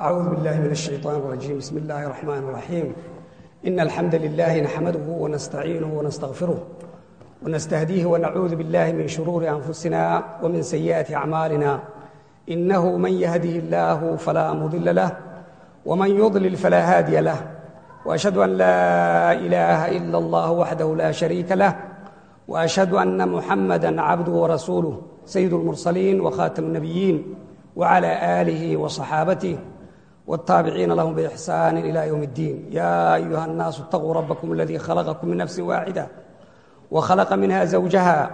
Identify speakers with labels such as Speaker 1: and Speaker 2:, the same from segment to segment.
Speaker 1: أعوذ بالله من الشيطان الرجيم بسم الله الرحمن الرحيم إن الحمد لله نحمده ونستعينه ونستغفره ونستهديه ونعوذ بالله من شرور أنفسنا ومن سيئات أعمالنا إنه من يهده الله فلا مضل له ومن يضلل فلا هادي له وأشهد أن لا إله إلا الله وحده لا شريك له وأشهد أن محمدا عبده ورسوله سيد المرسلين وخاتم النبيين وعلى آله وصحابته والتابعين لهم بإحسان إلى يوم الدين يا أيها الناس اتقوا ربكم الذي خلقكم من نفس واحدة وخلق منها زوجها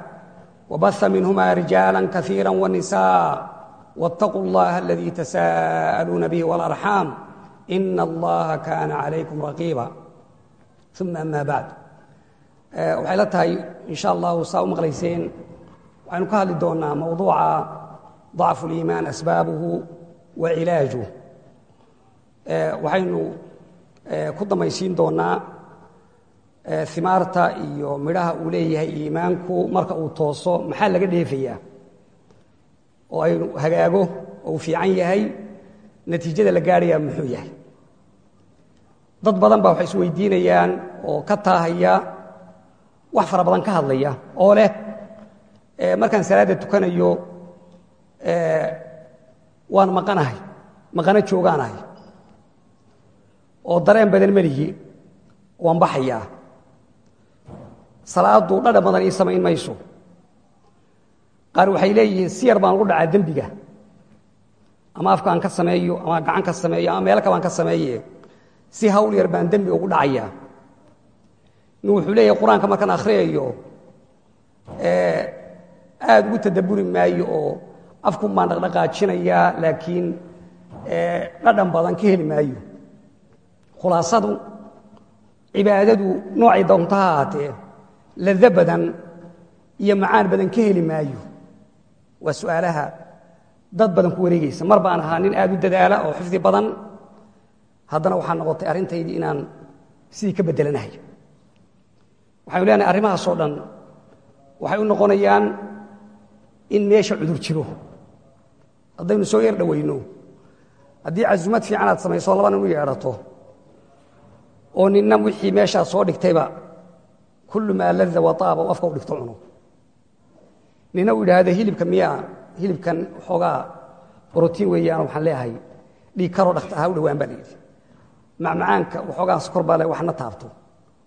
Speaker 1: وبث منهما رجالا كثيرا ونساء واتقوا الله الذي تساءلون به والأرحام إن الله كان عليكم رقيبا ثم أما بعد waxay la tahay in sha allahu saa u maqlayseen waxaynu ka hadli doonaa mowduuca ضacfu اliimaan asbaabuhu wa cilaajuh waxaynu ku damaysiin doonaa imaarta iyo midhaha uu leeyahay iimaanku marka uu tooso maxaa laga dheefayaa? Oo aynu hagaago oo uu fiican yahay natiijada la gaadhayaa muxuu yahay. Dad badan baa waxay isweydiinayaan oo ka taahaya wax fara badan ka hadlaya oo leh markaan salaadda tukanayo waan maqanahay maqano joogaanahay oo dareen badan melihi waan baxayaa. Salaaddu dhadhan badan ii samayn mayso. Qaar waxay leeyihiin si yar baan ugu dhacaa dembiga. Ama afkaan ka sameeyo ama gacan ka sameeyo ama meel kabaan ka sameeye si hawl yar baan dembiga ugu dhacayaa. Nin wuxuu leeyahay qur'aanka markaan akhriyayo aada ugu tadabburi maayo oo afkun baan dhaqdhaqaajinayaa laakiin dhadhan badan ka heli maayo khulaasadu cibaadadu noocay doonto ha ahaatee lado badan iyo macaan badan ka heli maayo. Waa su'aalaha dad badan ku wareegaysa. Mar baan ahaa nin aada u dadaala oo xifdi badan. Haddana waxaa noqotay arrintaydii inaan sidii ka beddelanahay waxaynu leenahay arrimahaasoo dhan waxay u noqonayaan in meesha cudur jiro. Haddaynu soo yar dhowayno haddii casumad fiican aad samayso laba nin u yeedhato oo ninna wixii meeshaad soo dhigtayba kullu maa lada wataaba u afka u dhigto cuno. Nina uu yidhaahdo hilibka miyaa hilibkan waxoogaa brotiin weeyaan waxaan leeyahay. Dhiig karoo dhakta aha u dhowaan baa layidhi macmacaanka waxoogaa sokor baa le waxna taabto.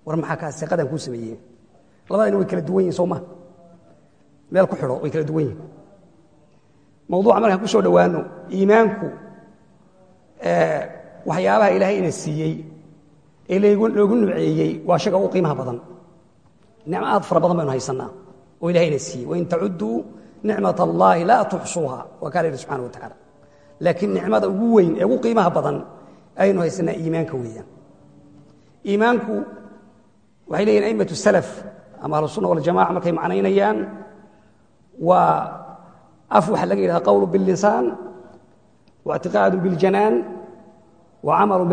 Speaker 1: War maxaa kaa seqadan kuu sameeyeen labadani way kala duwan yihiin soo ma? Meel ku xidho way kala duwan yihiin mawduuca markaan ku soo dhowaano iimaanku waxyaabaha ilaahay ina siiyey ee loogu nuceeyey waa shaga u qiimaha badan. Nicmo aad fara badan baynu haysannaa oo ilahay ina siiyey. Wain tacudduu nicmat allaahi laa tuxsuuha waa kaa la yidhi subxana wa tacaala. Laakiin nicmada ugu weyn ee ugu qiimaha badan aynu haysanaa iimaanka weeyaan. Iimaanku waxay leeyihiin aimatu salaf ama ahlusunna waljamaca markay macnaynayaan waa af waxaa laga yidhahda qowlu billisaan wa ictiqaadu biljanaan wa camalu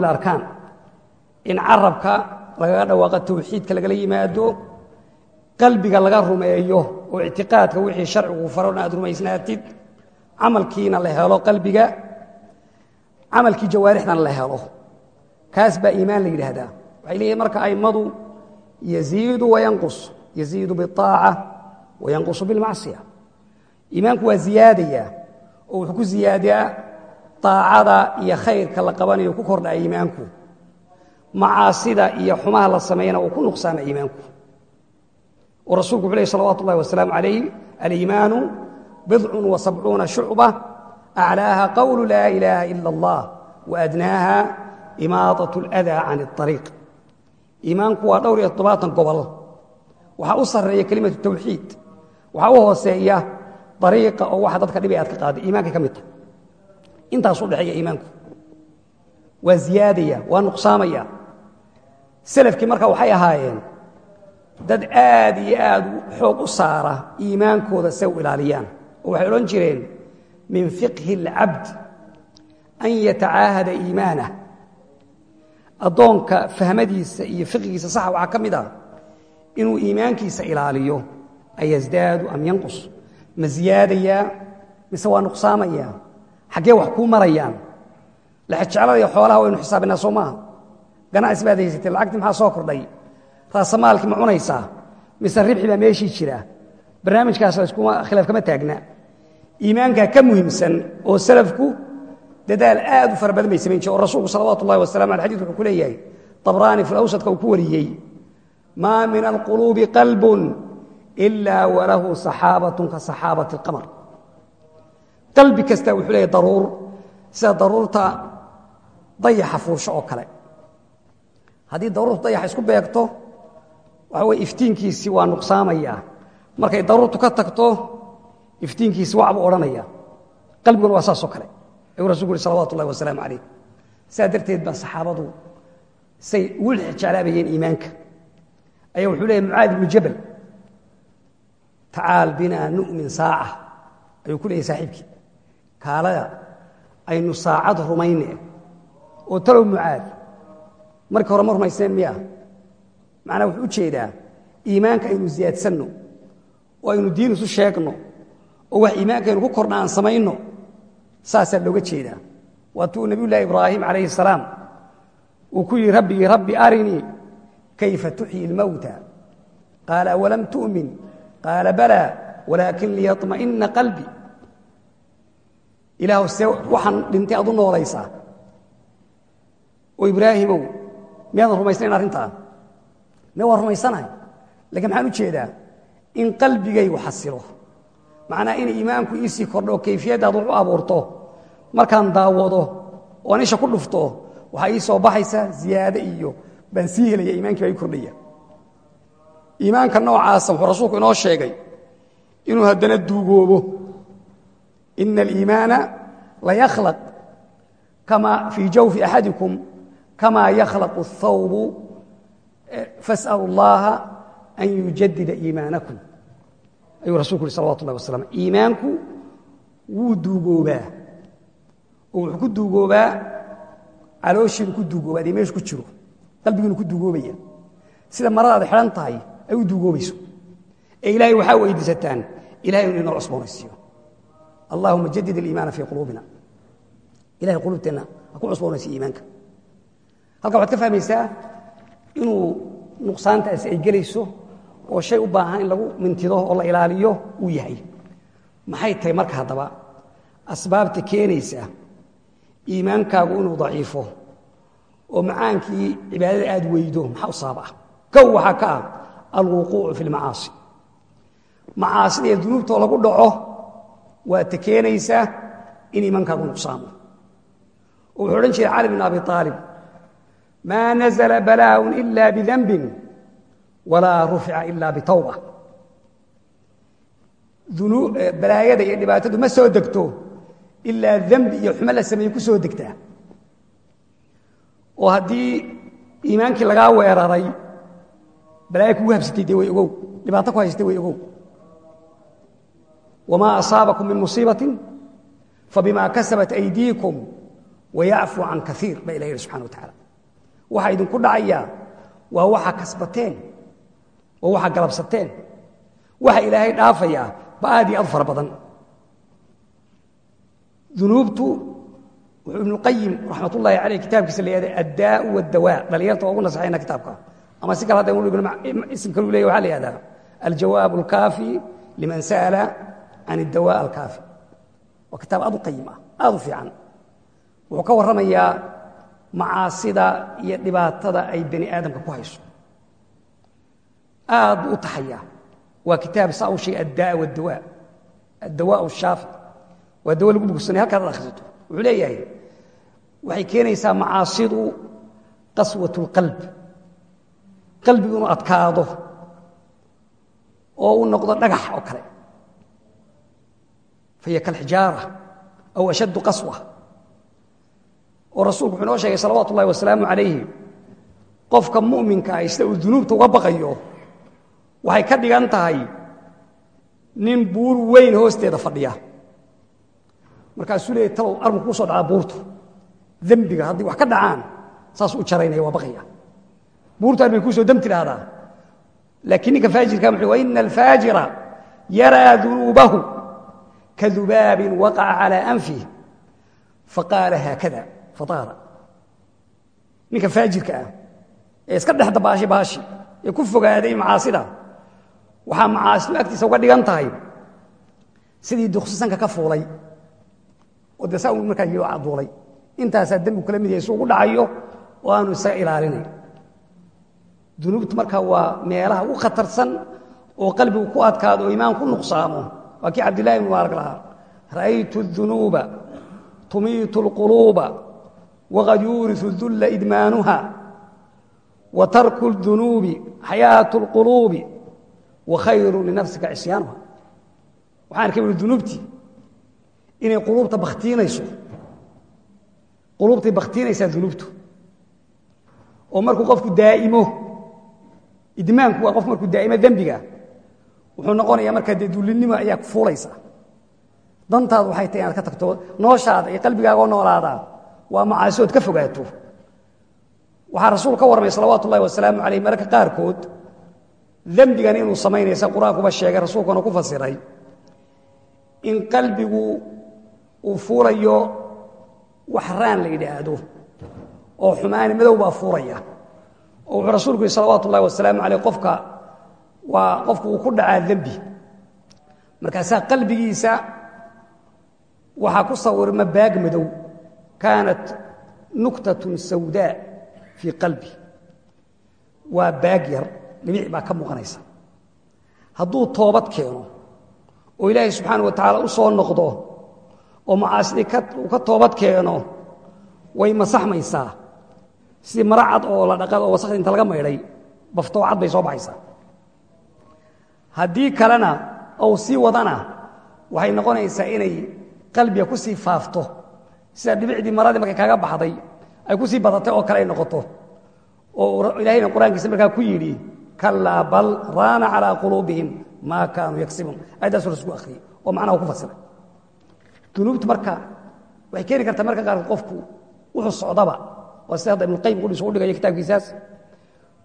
Speaker 1: in carabka lagaga dhawaaqo tawxiidka lagala yimaado qalbiga laga rumeeyo oo ictiqaadka wixii sharcigu faron aad rumaysnaatid camalkiina la helo qalbiga camalkii jawaarixdana la helo. Kaas baa iimaan la yidhaahdaa. Waxay leeyihiin marka a'immadu yaziidu wayanqus yaziidu biaaca wayanqusu bilmacsiya. Iimaanku waa ziyaadaya oo wuxuu ku ziyaadaa aacada iyo khayrka la qabanayo ku kordhaa iimaanku macaasida iyo xumaha la sameeyana uu ku nuqsaama iimaanku oo rasulku wuxu ley salawatu ullahi wasalaamu calayh aliimaanu bidcun wa sabcuuna shucba aclaaha qowlu laa ilaaha ila allah wa adnaaha imaadat اladaa can اطariiq iimaanku waa dhowr iyo toddobaatan gobol waxaa u sarreeya kelimatu tawxiid waxaa u hooseeya ariiqa oo waxa dadka dhibay aad ka qaaday iimankay ka mid tahay intaasu dhexeeya iimaanku waa ziyaadaya waa nuqsaamaya selafkii marka waxay ahaayeen dad aad iyo aad xoog u saara iimaankooda se u ilaaliyaan. Oo waxay odhan jireen min fiqhi اlcabd an yatacaahada iimaanah. Addoonka fahmadiisa iyo fiqhigiisa saxa waxaa ka mid ah inuu iimaankiisa ilaaliyo ayasdaadu am yanqus. Ma ziyaadayaa mise waa nuqsaamayaa? Xaggee wax kuu marayaan? Laxjeclada iyo xoolaha waynu xisaabinaa soo maaha ganacsi baad haysatay lacagtii maxaa soo kordhay? Raasamaalkii ma cunaysaa? Mise ribxi baa meeshii jira? Barnaamijkaas khilaaf kama taagna. Iimaankaa ka muhiimsan oo salafku dadaal aad u fara badan bay samayn jireen. Oo rasuulku salawaatu ullahi wasalamu aleh xadis wuxuu ku leeyahay طabraani fi awsadka uu ku wariyey maa min alquluubi qalbun ilaa walahu saxaabatun ka saxaabati اlqamar qalbi kasta wuxuu leeyahy daruur. Sida daruurta dayaxa fuusho oo kale haddii daruurtu dayaxa isku beegto waxa weye iftiinkiisii waa nuqsaamaya. Markay daruurtu ka tagto iftiinkiisi wacbuu odhanaya. Qalbiguna waa saasoo kale. Ayuu rasulku uhi salawatu ullahi wasalaamu calayh. Saa darteed baa saxaabadu say ugu jeclaabayeen iimaanka. Ayaa wuxuu leeyahy mucaad ibnu jabal tacaal binaa nu'min saaca. Ayuu ku leeyahy saaxiibkii. Kaalaya aynu saacad rumayne. Oo talow mucaad markii hore ma rumaysneen miya? Macnaa wuxuu u jeedaa iimaanka aynu siyaadsanno oo aynu diin isu sheegno oo wax iimaankaynu ku kordha aan samayno saasaa looga jeedaa. Waatuu nabiy llahi ibraahim calayhi salaam uu ku yidhi rabbigii rabbi arinii kayfa tuxyi اlmowta qaala awalam tu'min? Qaala balaa walaakin liyaطma'ina qalbi. Ilaahw see waxaan dhintay aad u noolaysaa oo ibraahimow miyaadan rumaysnayn arrintaa me waan rumaysanahay lakiin maxaan u jeedaa in qalbigaygu xasilo macnaa in iimaanku iisii kordho oo kayfiyaddaad wax u abuurto markaan daawado oon isha ku dhufto waxaa ii soo baxaysa ziyaade iyo baan sii helaya iimaankii baa ii kordhaya iimaanka noocaasa wuxuu rasuulku inoo sheegay inuu haddana duugoobo ina aliimaana layakhlaq kama fii jawfi axadikum kama yakhlaqu الthawbu fas'alu اllaha an yujadida iimaanakum ayuu rasulku uhi salawatu ullahi wasalam iimaanku wuu duugoobaa oo wuxuu ku duugoobaa calooshiinu ku duugoobaa dee meeshu ku jiro qalbigiinu ku duugoobaya sida maradaad xidhan tahay ay u duugoobayso ee ilaahay waxaa weydiisataan ilahay inu inoo cusboonaysiiyo allahuma jadid aliimaana fii quluubina ilahay quluubteenna ha ku cusboonaysiyo iimaanka halka waxaad ka fahmaysaa inuu nuqsaantaasi ay gelayso oo shay u baahan in lagu mintido oo la ilaaliyo uu yahay. Maxay tahay marka haddaba? Asbaabta keenaysa iimaankaagu inuu daciifo oo macaankii cibaadada aad weydo maxaa u sabab ah kow waxaa ka ah alwuquucu fi lmacaasi macaasida iyo dunuubtoo lagu dhaco waa ta keenaysa in iimaankaagu nuqsaamo. Oo wuxuu odhan jiray cali bn abi aalib maa nazla balaaءun ila bidanbin walaa rufica ila bitawba balaayada iyo dhibaatadu ma soo degto ilaa dembi iyo xumo la sameeye ku soo degtaa oo haddii iimaankii lagaa weeraray balaayo kugu habsatay dee way ogow dhibaato ku haysatay way ogow wamaa asaabakum min musiibatin fabima kasabat aydiikum wayacfu can kaiir baa ilah yihi subxana wa tacaala waxaa idinku dhacayaa waa waxaa kasbateen waa waxaa galabsateen waxa ilaahay dhaafayaa ba aad fara badan. Dunuubtu wuxuu ibnuqayim raxmat ullaahi caleyh kitaabkiisa la yihahda addaau waddawaa. Dhalinyarta waa ugu nasaxayna kitaabka. Ama si kale hadda dhigno ism kalu leya waxaa la yihahdaa aljawaab alkaafi liman sa'ala can addawa alkaafi. Waa kitaab aad u qayim ah aad u fiican. Wuxuu ka warramayaa macaasida iyo dhibaatada ay bani aadamka ku hayso. Aad u taxayaa. Waa kitaab saa u sheegay addaa wadawa addawaa shaafi waa dawo lagu bugsanay halkaad ad akhrisato. Wuxuu leeyahay waxay keenaysaa macaasidu qaswat اlqalb qalbigu inuu adkaado oo uu noqdo dhagax oo kale. Fahiya kalxijaara aw ashaddu qaswa oo rasuulku wuxuu inoo sheegay salawaatu ullahi wasalaamu calayhi qofka mu'minka ah sida uu dunuubta uga baqayo waxay ka dhigan tahay nin buur weyn hoosteeda fadhiya. Markaasuu leeyay talow arminku ku soo dhacaa buurtu. Dembiga haddii wax ka dhacaan saasuu u jaraynaya waa baqaya. Buurtu arbay kuu soo dam tidhaahdaa laakiin ninka faajirka muxuu wa ina alfaajira yaraa dunuubahu kadubaabin waqaca calaa anfih faqaala haakada fataara ninka faajirka ah ee iska dhex dabaashay baashi ee ku fogaaday macaasida waxaa macaasidu agtiisa uga dhigan tahay sidii duksisanka ka fuulay oo dee saa uu markaa yio duulay intaasaa dembigu kala mid yahay si ugu dhacayo oo aanu isaga ilaalinayn dunuubtu marka waa meelaha ugu khatarsan oo qalbigu ku adkaado oo iimaan ku nuqsaamo waa kii cabdillahi ibn mubaarak lahaa ra'aytu الdunuuba tumiitu اlquluuba waqad yuuriu dulla idmaanuha wa tarku dunuubi xayaatu اlquluubi wa khayru linafsika cisyaanuha waxaan ka wili dunuubtii inay quluubta bakhtiinayso quluubtay bakhtiinaysaa dunuubtu oo markuu qofku daa'imo idmaanku waa qof markuu daa'imo dembigaa wuxuu noqonayaa markaa dee dullinimo ayaa ku fuulaysa dantaadu waxay tahay inaad ka tagto nooshaada iyo qalbigaago noolaadaan waa macaasi ood ka fogaato. Waxaa rasuul ka warramay salawaatu ullahi wasalaamu calayh mararka qaarkood dembigan inuu samaynaysa qur'aankuba sheegay rasuulkuna ku fasiray. In qalbigu uu fuulayo wax raan la yidhaahdo oo xumaani madow baa fuulaya oo wuxuu rasuulku yihi salawaatu ullahi wasalaamu calayh qofka waa qofku uu ku dhacaa dembi markaasaa qalbigiisa waxaa ku sawirma baag madow kaanat nuktatun sawdaa fii qalbi waa baag yar. dhibic baa ka muuqanaysa hadduu toobad keeno oo ilaahay subxaana wa tacaala u soo noqdo oo macaasidii uu ka toobad keeno way masaxmaysaa. Sidii mara cad oo la dhaqad oo wasakhdii inta laga maydhay baftoo cad bay soo baxaysaa. Haddii kalena ou sii wadana waxay noqonaysaa inay qalbiga ku faafto sida dhibicdii maradii markay kaaga baxday ay ku sii badatay oo kale ay noqoto oo ilaahayna qur'aankiisa markaa ku yidhi kalaa bal raana calaa quluubihim maa kaanuu yagsibuun aayaddaasuu rasku akhriyey oo macnaha ku fasiray dunuubtu marka waxay keeni kartaa marka qaarkood qofku wuxuu socdaba waa sida hadda ibnuqayim qudhiis u dhigayo kitaabkiisaas.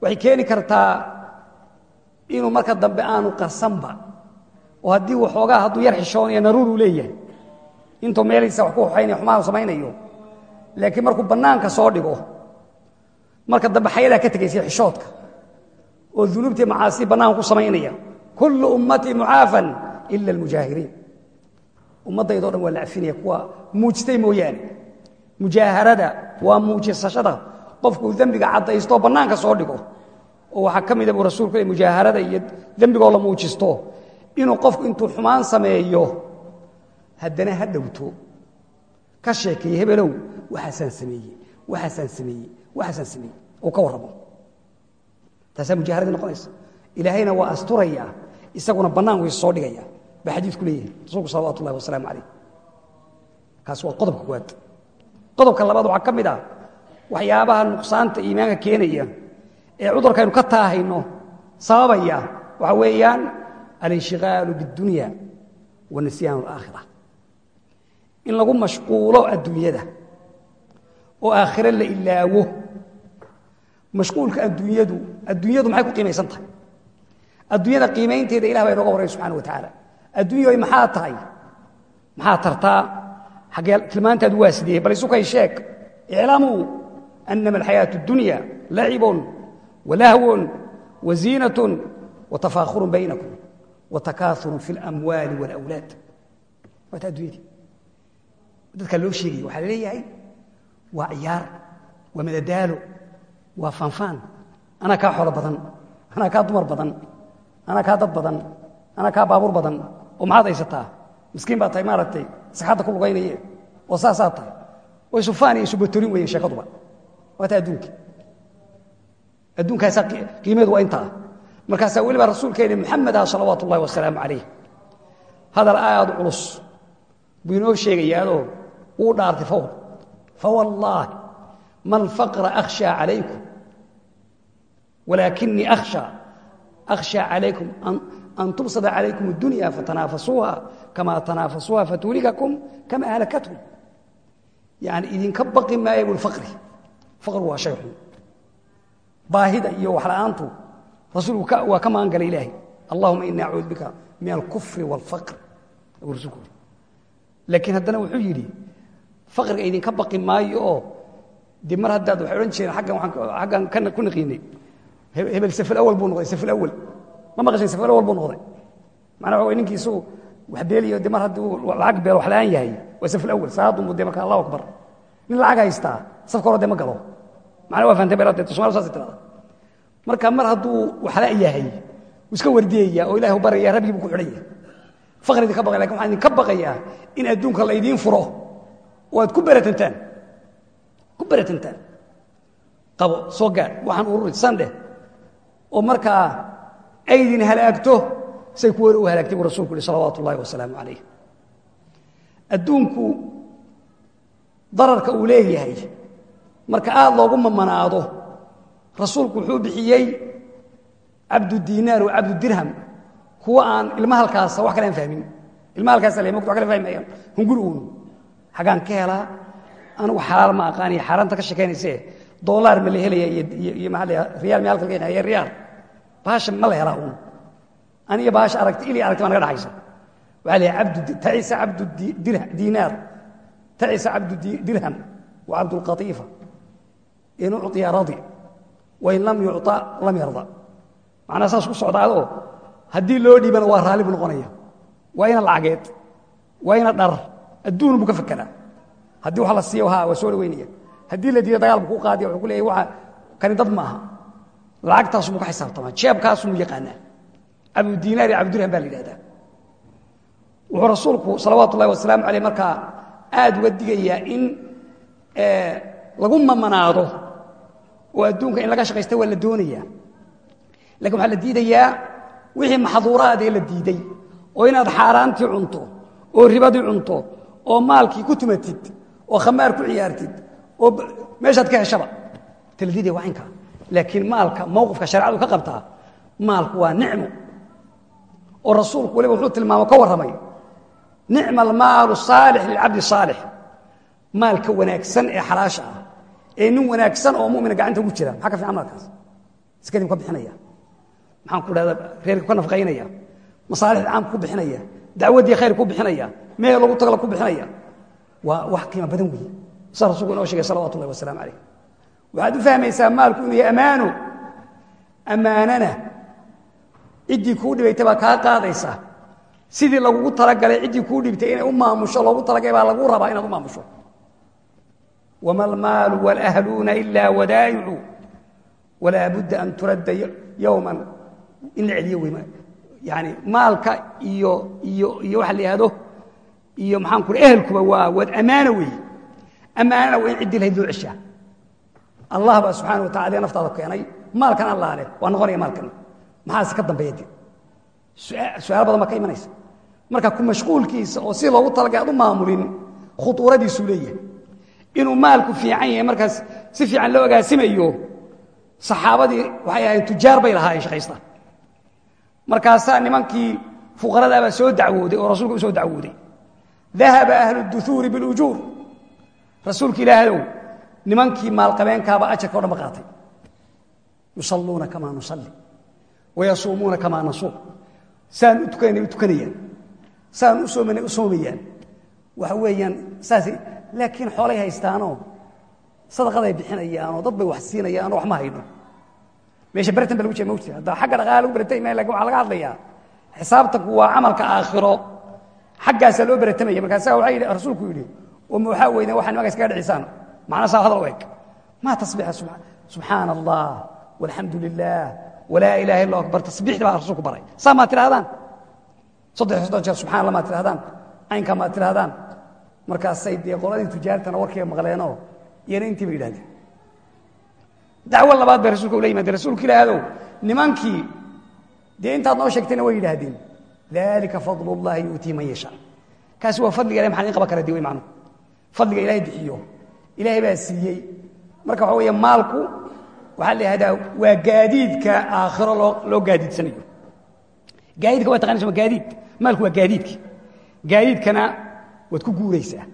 Speaker 1: Waxay keeni kartaa inuu marka dambe aanu qarsanba oo haddii waxoogaa hadduu yar xishoonaya naruuruu leeyahay intuu meeliisa wax ku hoxaynaya xumaha samaynayo. Laakiin markuu bannaanka soo dhigo marka dambe ka tegaysa xishoodka oo dunuubtii macaasii bannaanka ku samaynaya kullu ummatii mucaafan ila almujaahiriin ummaddaydao dhan waa la kuwa muujistay mooyaane. Mujaaharada waa muujisashada qofkuu dembiga caddaystoo bannaanka soo dhigo oo waxaa ka mida buu rasuulku le mujaaharada iyo dembigoo la muujisto inuu qofku intuu xumaan sameeyo haddana ha dhowto. Ka sheekeeye hebelow waxaasaan sameeye waxaasaan sameeye waxaasaan sameeye uu ka warramo taasaa mujaaharadii noqonaysa. Ilaahayna waa asturaya isaguna bannaan wayse soo dhigaya. Baa xadiidku leeyahay rasuulku salawatu ullahi wasalaamu calayh. Kaas waa qodobka koowaad. Qodobka labaad waxaa ka mid ah waxyaabaha nuqsaanta iimaanka keenaya ee cudurkaynu ka taahayno sababaya waxa weeyaan alinshiqaalu biاdunya wa nisyaanu alaakhira in lagu mashquulo adduunyada oo aakhire la ilaawo mashquulka adduunyadu adduunyadu maxay ku qiimaysan tahay adduunyada qiimaynteeda ilah baa inooga warray subxana wa tacaala adduunya maxaa tahay maxaa tartaa xaggee tilmaantaadu waa sidee bal isukay sheeg iclamuu anama alxayaaةu اdunya lacibun walahwun waziinatun watafaakhurun baynakum watakaaurun fi اlamwaali wاlawlaad waata addunyadii dadkaa loo sheegaya waxaa la leeyahay waa ciyaar waa madadaalo waa faanfaan anaa kaa xoolo badan anaa kaa dumar badan anaa kaa dad badan anaa kaa baabuur badan oo maxaad haysataa? Miskiin baa tahay maaragtay saxadda ku lugaynaye oo saasaa tahay. Way sufaan iyo subatorin weyen sheekaduba waata adduunka. Adduunkaasaa qiimaheedu waa intaa. Markaasaa weliba rasuulkeeni moxamed ah salawaatu ullahi wasalaamu calayh hadal aad culus. Buu inoo sheegayaadoo wuu dhaartay fawl fawallaahi ma alfaqra akhshaa calaykum walaakinii akhsha akhshaa calaykum an tubsada calaykum addunya fatanaafasuuha kama tanaafasuuha fatuulikakum kama ahlakathum yani idinka baqi maayo bui faqri. Faqrigu waa shay xun baahida iyo waxla'aantu rasuulku waa ka magan galay ilaahay. Allahuma ini acuudu bika min alkufri wاlfaqr rasuulku laakiin haddana wuxuu yidhi faqriga idinka baqi maayo. Oo dee mar haddaad waxay odhan jireen aggan ku naqiinay. Hebel safal awal buu noqday safal awal. Ma maqashin safal awal buu noqday. Macnaa waxa ninkii isagu wax beeliyo de mar lacag beelo wax la'aan yahay waa safal awal. Salaadunbu de marka allahu akbar. Nin lacag haystaa safka hore de galo. Macnaa waa fahantay beerade somaali saas tirada marka mar hadduu waxla yahay wuu iska wardiyaya oo ilahi u baraya rabbigii buu ku xidhan yahay. Faqri idinka baqay laakiin waxaan idinka baqayaa in adduunka laydiin furo oo aad ku beratantaan ku beratantaan qabo soo gaadh waxaan ururi sandheh oo markaa aydin halaagto say kuwana u halaagtay buu rasulku yihi salawaatu ullahi wasalaamu calayh dararka uu leeyahay marka aad loogu mamanaado rasuulku wuxuu bixiyey cabdudiinaar wa cabdudirham kuwa aan ilma halkaasa wax kale aan fahmin. Ilma halkaasa le mota wa kale fahmayaan hunguri uun xaggaan ka helaa anigu xalaal ma aqaaniyo xaaraanta ka sheekaynayse. Doolaar ma la helaya iyo maa riyaal ma halka laga haya riyaal. Baasha ma la helaa uun. Aniga baasha aragti ili aragti baa naga dhaxaysa waxaa la yahay abdu tacisa cabdu diinaar tacisa cabdu dirham wa cabdulqatiifa in ucطiya radi wain lam yucطa lam yarda. Macnaa saas ku socdaadoo haddii loo dhiibana waa raalli buu noqonaya waa ina lacageed waa ina dhar adduun buu ka fekeraa haddii wax la siiyo ha waa soo dhaweynaya haddii la diido dagaal buu ku qaadiya wuxuu ku leeyahy waa kani dad maaha. Lacagtaasu muu ka xisaabtamaa jeebkaasu muu yaqaanaa. Cabdudiinaar iyo cabdudirham baa la yidhahdaa wuxuu rasuulku salawaatu ullahi wasalaamu caleyh markaa aad uga digayaa in lagu mamanaado oo adduunka in laga shaqaysta waa la doonayaa. Lakin waxaa la diidayaa wixii maxduuraadee la diiday oo inaad xaaraantii cunto oo ribadii cunto oo maalkii ku tumatid oo khamaar ku ciyaartid oo meeshaad ka heshaba. Tala diidaya waa inkaa laakiin maalka mowqifka shareecadu ka qabtaa maalku waa nicmo. Oo rasuulku waliba wuxuu tilmaamo ka warramay nicma almaalu saalix lilcabdi saalix. Maalka wanaagsan ee xalaasha ah ee nin wanaagsan oo mumina gacanta ugu jira maxaa ka fiican maalkaas? Iskadii bu ka bixinaya. Maxaan ku dhahda reerka ka nafqaynaya. Masaalixda caamka ku bixinaya dacwaddii khayr ku bixinaya meel lagu tagala ku bixinaya. Waa wax qiimo badan weeye. Saa rasulku inoo sheegay salawatu ullahi wasalaamu calayh waxaad u fahmaysaa maalku inuu yahay ammaanana ciddii kuu dhibaytay baa kaa qaadaysa. Sidii lagugu talagalay ciddii kuu dhibtay inay u maamusho loogu talagalay baa lagu rabaa inaad u maamusho. Wma almaalu wاlahluuna ila wadaayicu walaa budda an turadda yowma in la celiyo wey yani maalka iyo iyo iyo waxa la yihahdo iyo maxaan ku ehelkuba waa waad ammaano weeye. Ammaanana waa in ciddii lahayd loo ceshaa allah baa subxaana wa tacala naftaada keenay maalkan allah leh waa noqonaya maalkan. Maxaase ka dambeeya de su'aal badan baa ka imanaysa. Marka ku mashquulkiisa oo si loogu talagay aad u maamulin khutuuradiisuu leeyahay. Inuu maalku fiican yahay markaas si fiican loo agaasimayo saxaabadii waxay ahayn tujaar bay lahaayeen shaqaysta markaasaa nimankii fuqaradaabaa soo dacwooday oo rasuulka u soo dacwooday. Dahaba ahlu duhuuri bilujuur rasuulka ilaahayow nimankii maalqabeenkaaba ajarka o dhan ba qaatay. Yusalluuna kamaa nusalli. Wayasuumuuna kamaa nasuum. Saan u tukanay u tukanayaan. Saan u soomanay u soomayaan. Waxa weeyaan saasay laakiin xoolay haystaanoo sadaqaday bixinayaanoo dad bay wax siinayaanoo wax ma hayno meesha beratan ba lagu jee mogti hadda xagga dhaqaala lagu beratay ma laakiin waxaa laga hadlayaa xisaabtanku waa camalka aakhiro. Xaggaasaa loo beratamaya markaasa waa yidhi rasuulku yidhi oo waxaa weydan waxa nimanka iskaga dhicisaan macna saa hadal u eg. Maa tasbixa subxaana allah walxamdu ilaha illa akbar. Tasbiixda baa rasuulku baray. Saa maad tidhahdaan? Saddex soddon jeer subxana allah maad tidhahdaan? Caynkaa maad tidhahdaan? Markaasay dee qoladii tujaartana warkiiba maqleenoo iyana intii ba yidhahdeen dacwo labaad bay rasulka ula yimaadeen rasuulka ilaahadow nimankii dee intaad noo sheegtayna way yidhaahdeen. Dalika fadl اllahi yuutii man yashaa. Kaasi waa fadliga ilahy maxaa idin qaban kara de wey macnuhu fadliga ilahay bixiyo. Ilaahay baa siiyey. Marka waxa weeye maalku waxaa la yihahdaa waa gaadiidka aakhiro loo loo gaadiidsanayo. Gaadiidka waa taqanaysa gaadiid. Maalku waa gaadiidka gaadiidkana waad ku guuraysaa.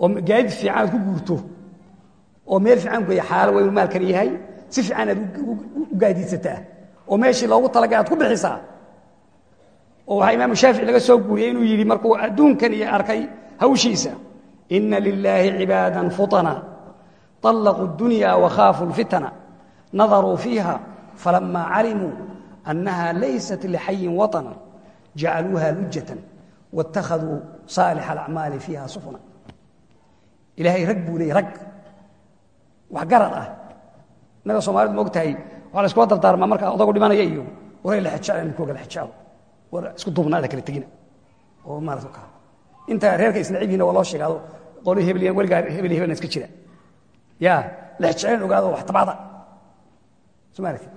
Speaker 1: Oo gaadiid fiican aad ku guurto oo meel fiican ku xaalo waa inuu maalkan yahay si fiican aad u gaadiidsataa oo meeshii loogu talagay aad ku bixisaa oo waxaa imaamu shaafici laga soo guuriyey inuu yidhi markuu adduunkan iyo arkay hawshiisa ina lilaahi cibaadan futana طلقوا الدنيا وخافوا الفتن نظروا فيها فلما علموا أنها ليست لحي وطنا جعلوها لجة واتخذوا صالح الأعمال فيها سفنا إلهي رقبوا لي رق وحقرر أه naga soomaalid ma ogtahay waxaa la iskula dardaarmaa marka odagu dhimanaya iyo waray la la xijaa war isku duubnaada kala tegina oo maarata inta reerka isla cibiina waa loo sheegado qoli hebeliyan weligaa hebel hebelna iska jira. Ya la xijaayn ogaado wax tabada soo maarata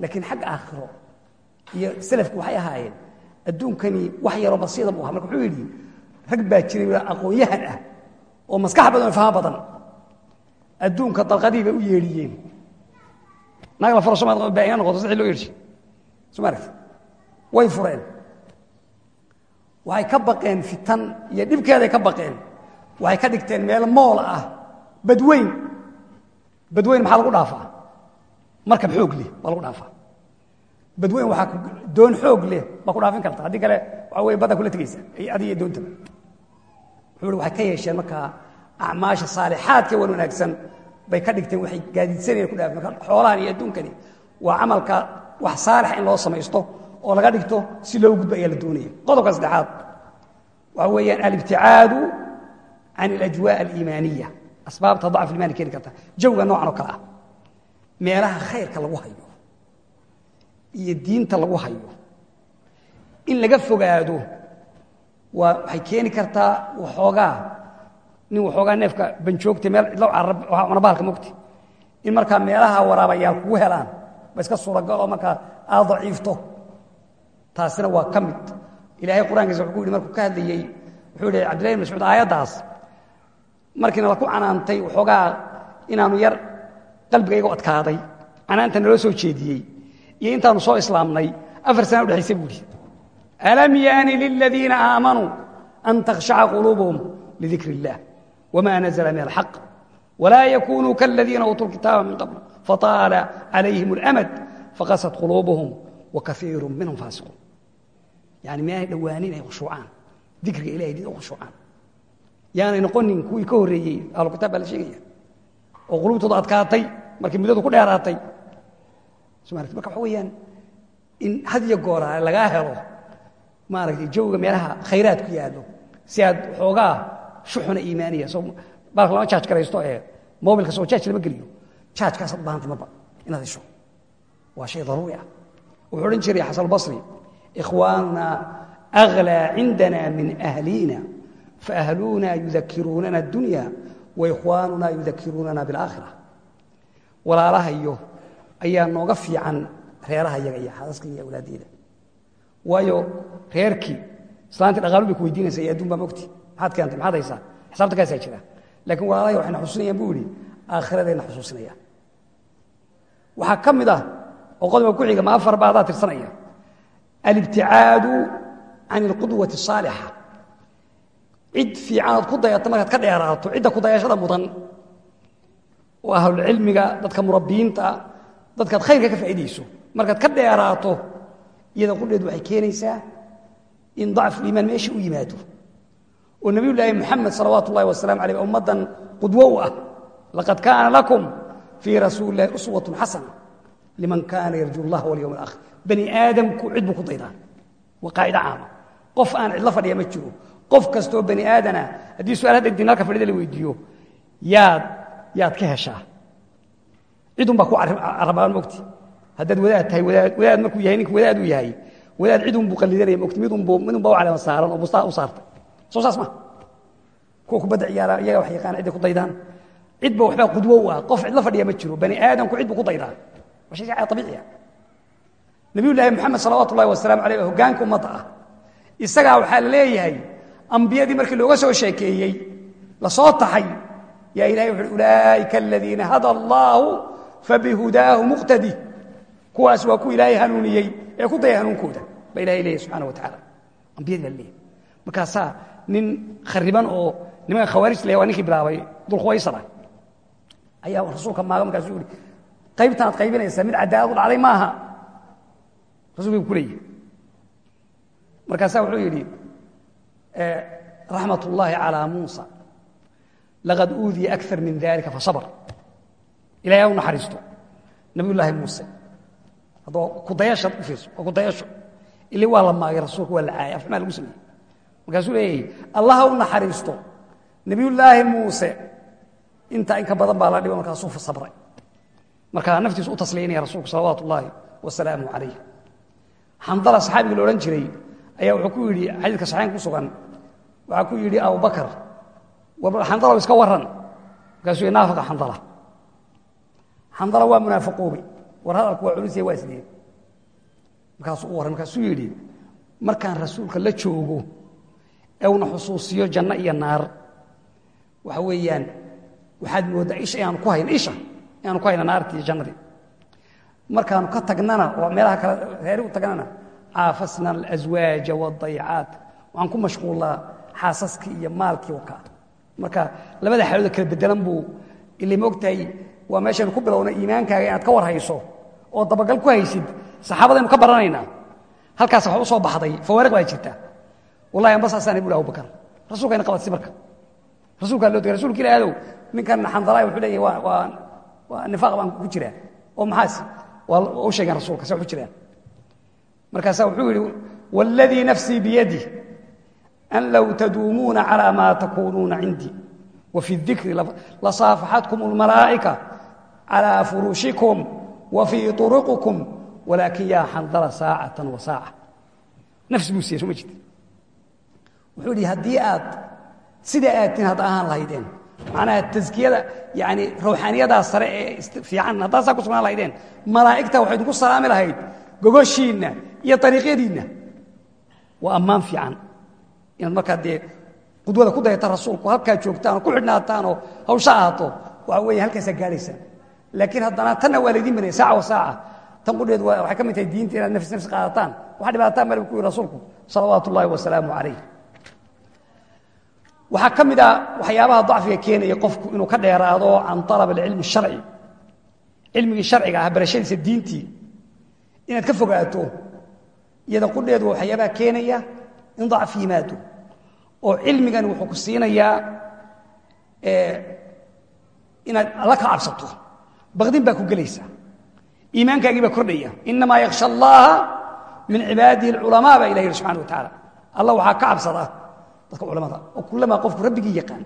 Speaker 1: laakiin xagga aakhiro iyo salafku waxay ahaayeen adduunkani wax yaroo basiida buu ahaa. Marka wuxuu yidhi rag baa jiray aqoon-yahan ah oo maskax badan oo fahmo badan adduunka dalqadii bay u yeedhiyeen. Naag la furo somaad baaina noqoto sadii loo yeedhi. Soo ma aragti way fureen. Waxay ka baqeen fitan iyo dhibkeeday ka baqeen. Waxay ka dhigteen meel mool ah badweyn. Badweyn maxaa lagu dhaafaa? Markab xoog leh baa lagu dhaafaa. Badweyn waxaa doon xoog leh baa ku dhaafin karta. Haddii kale waxa wey badda kula tegeysa adiga iyo doontaba. Wuxuu hi waxay ka yeesheen markaa acmaasha saalixaadka wan wanaagsan bay ka dhigteen waxay gaadiidsanayeen ku dhaaf marka xoolahan iyo adduunkani. Waa camalka wax saalix in loo samaysto oo laga dhigto si loo gudbo ayaa la doonaya. Qodobka saddexaad waxa weeyaan alibticaadu can alajwaa aliimaaniya asbaabta dacf imaani keeni karta. Jawga noocan oo kale ah. Meelaha khayrka lagu hayo iyo diinta lagu hayo in laga fogaado waa waxay keeni kartaa waxoogaa nin waxoogaa neefka banjoogta meel cidlo cuna bahalka mogti in markaa meelaha waraabayaal kugu helaan ba iska suuragaloo markaa aad daciifto. Taasina waa ka mid. Ilaahay qur'aankiisa wuxuu ku yidhi markuu ka hadlayey wuxuu yihi cabdillahi mascuud aayaddaas. Markiina laku canaantay waxoogaa inaanu yar qalbigayga adkaaday canaanta naloo soo jeediyey iyo intaanu soo islaamnay afar sana udhexaysa buuhi alam yaani liladiina aamanuu an takhshaca quluubuhum lidikr illah wma nazla min alxaq wla yakunuu kaladiina uutuu lkitaaba min qabl fataala calayhim اlamad faqasat quluubuhum wakaiiru minhum faasiquun yani miyaanay dhowaanin ay khushuucaan dikriga ilahay did u khushuucaan yaanay noqonin kuwii ka horreeyey ahlu kitaab baa la sheegaya oo qulubtooda adkaatay markii muddadu ku dheeraatay marka waxa weeyaan in had iyo gooraa lagaa helo maaragtay jawga meelaha khayraad ku yaallo si aad xoogaa shuxuna iimaaniya soo baalka lama jaaj garaysto ee mobilka soo jaaj lama geliyo. Jaajkaasaad u baahantay maba inaad hesho. Waa shay daruuri ah. Wuxuu odhan jiray xasan albasri ikhwaanuna aglaa cindana min ahliina faahluuna yudakiruunana addunya waikhwaanuna yudakiruunana bilaakhira walaalahayo ayaa nooga fiican reeraha yaga iyo xaasaska iyo awlaaddeeda. Waayo reerkii islaantii dhaqaalu bay ku weydiinaysa iyo adduun baa mogti maxaad keentay maxaad haysaa xisaabta kaasaa jira. Laakiin walaalahay waxayna xusuusinayaan buu yidhi aakhiradayna xusuusinayaan waxaa ka mid ah oo qodobka ku xiga ma afar baa adaa tirsanaya. Alibticaadu can alqudwati asaalixa cid fiicanaad ku dayato markaad ka dheeraato cidda ku dayashada mudan oo ahlulcilmiga dadka murabbiyiinta dadkaad khayrka ka faa'iidayso markaad ka dheeraato iyada qudheedu waxay keenaysaa in dacfuliimaan meesha u yimaado oo nabiyullaahi moxamed salawaatu ullahi wasalamu aleyh ummaddan qudwo u ah. Laqad kaana lakum fii rasuuli illahi uswatun xasana liman kaana yarju allah walyowm alaakhir bani aadamku cid buu ku daydaa. Waa qaacida caama. Qof aan cidlo fadhiya ma jiro. Qof kastoo bani aadana haddii su'aal hadda dinaalka fadhida la weydiiyo yaad yaad ka heshaa. Cidun baa ku carabaan mogti haddaad wadaad tahay wadaad markuu yahay ninka wadaad uu yahay wadaad cidun buu qallidanaya mogti midunbuu midunbaa u caleema saaran oo bustaa u saartay soo saas kuwa kubadda ciyaara iyaga wax yaqaana cidday ku daydaan. Cidba waxbaa qudwo u ah. Qof cidla fadhiya ma jiro. Bani aadamku cid buu ku daydaa. Waa shay abiici ah nabiyullaahi moxamed salawaatu ullahi wasalaamu aleyh oo ummadda ah. Isagaa waxaa la leeyahay ambiyadii markii looga soo sheekeeyey la soo taxay yaa ilahay wuxuui ulaa'ika aladiina hada allaahu fabihudaahu muqtadi. Kuwaas waa ku ilaahay hanuuniyey ee ku daya hanuunkooda. Baa ilahay leeyahy subxana wa tacaala ambiyadii baa leeyahay. Markaasaa nin khariban oo nimanka khawaarij leh waa ninkii bilaabay dulkhuwaysara ayaa rasuulka maaga markaasuu yihi qaybtanaad qaybinaysaa mid cadaalad u dhacday maaha. Rasulkii bu ku leeyahy markaasaa wuxuu yidhi raxmat ullaahi calىa muusa laqad uudiya akar min dalika fasabr ilahay ha u naxariisto nabiyullaahi muuse. Haddaba kudayashaad u fiirso waa kudayasho ili waa la maagay rasuulka waa la caayay afxumaa lagu sameeyey markaasuu leeyahay allah ha u naxariisto nebiyullaahi muuse. Intaa in ka badan baa la dhiba markaasuu sabray. Markaa naftiisu u tasliyanaya rasuulku salawaatu ullaahi wasalaamu calayh xandala saxaabiga la odhan jiray ayaa wuxuu ku yidhi xadiidka saxiin ku sugan waxaa ku yidhi abubakar xandalow iska waran markaasuu naafaqa xandala xandala waa munaafiqoobi war hadalku waa culusya waa isdeen markaasuu u warran markaasuu yidhi markaan rasuulka la joogo ee una xusuusiyo janno iyo naar. Waxa weeyaan waxaad mooddaa isha inaanu ku hayna isha inaanu ku hayna naartii jannadii. Markaanu ka tagnana oo meelaha kale reeri u tagnana caafasna alaswaaja waadayacaat waxaan ku mashquullaa xaasaskii iyo maalkii wakaa marka labada xaalooda kala bedelan buu ilay moogtahay waa meeshaynu ku bilowna iimaankaaga inaad ka war hayso oo dabagal ku haysid saxaabadaynu ka baranaynaa. Halkaas wax u baxday fawaariq baa jirta wallahi amba saasaan bui abubakar rasuulkayna qabatsi marka rasuulkaa loo tegay rasuulka ilahi adow ninkan xandalaa wuxuu leeyahy waa waa waa nifaaq baan ku jiraa oo maxaas waa u sheegeen rasuulka se waxu jiraan markaasaa wuxuu yidhi wاladii nafsii biyadih an low taduumuuna calى ma takuunuuna cindii وفي الذكر لصافحتكم الملائكة على فروشكم وفي طرقكم ولكن يا حنظل ساعة وساعة نفس موسى شو مجد wuxuu idhi haddii aad sida aadtin had ahaan lahaydeen. Macnaha taskiyada yani rawxaaniyadaa sare ee fiican haddaa ku sugnaan lahaydeen malaa'igta waxayd ku salaami lahayd gogoshiinna iyo ariiqyadiinna waa ammaan fiican inaad markaa dee qudwada ku dayata rasuulku halkaa joogtaan oo ku xidhnaataanoo hawsha ahaato waxa weeye halkaasaa gaaraysaan laakiin haddana tanna waa laydin banaya saaca wa saaca. Tan qudheed waxay ka mid tahay diinta inaad nafis nafsi qaadataan. Wax dhibaataa malab ku yihi rasuulku salawaatu ullaahi wasalaamu calayh waxaa ka waxyaabaha dacfiga keenaya qofku inuu ka dheeraado can alab alcilmi sharci. Cilmigii sharciga ah barashadiisa diintii. Inaad ka fogaato iyada qudheedu waxyaabaha keenaya in dacfi yimaado. Oo cilmigani wuxuu ku siinayaa inaad alla ka cabsato. Baqdin baa ku gelaysa. Iimaankaagii baa kordhaya. Inamaa yaksha allaha min cibaadihi alculamaa baa ilah yidhi subxana wa tacaala alla waxaa ka cabsada dadka culamada oo kullamaa qofku rabbigii yaqaan.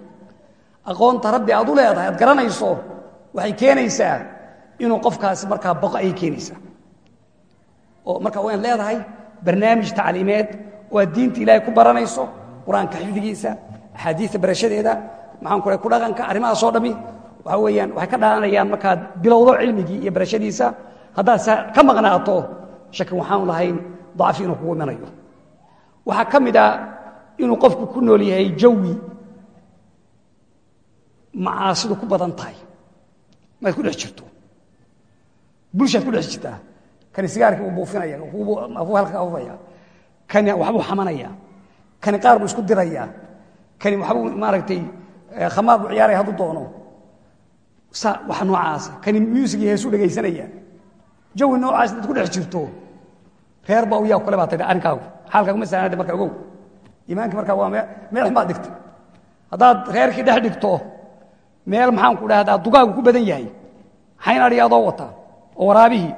Speaker 1: Aqoonta rabbi aad u leedahay aad garanayso waxay keenaysaa inuu qofkaasi markaa baqo ayay keenaysaa. Oo marka waad leedahay barnaamij tacliimeed oo aad diinta ilaahay ku baranayso qur'aanka xifdigiisa axaadiista barashadeeda maxaan ku ku dhaqanka arrimahaasoo dhami waxa weeyaan waxay ka dhalanayaan markaad bilowdo cilmigii iyo barashadiisa. Haddaad ka maqnaato shaki waxaanu lahayn dacfi inuu kugu imanayo waxaa ka mid a inuu qofku ku nool yahay jawi macaasidu ku badan tahay. Maad ku dhex jirto. Bulshaad ku dhex jirtaa kani sigaarkii uu buufinaya afuu halka afufaya kani waxbuu xamanaya. Kani qaar buu isku dirayaa kani waxbuu maaragtay khamaar buu ciyaaraya hadduu doono. Sa wax noocaasa kani muusig iyo heesuu dhegaysanaya. Jawi noocaas dad ku dhex jirto. Reer baa u yaa kule baa tidhi arrinkaagu xaalkaagu ma saanade marka ogow iimaankii markaa waa meel baad dhigtay. Haddaad reerkii dhex dhigto meel maxaan ku dhahdaa dugaagu ku badan yahay. Xayn adhi adoo wata oo waraabihii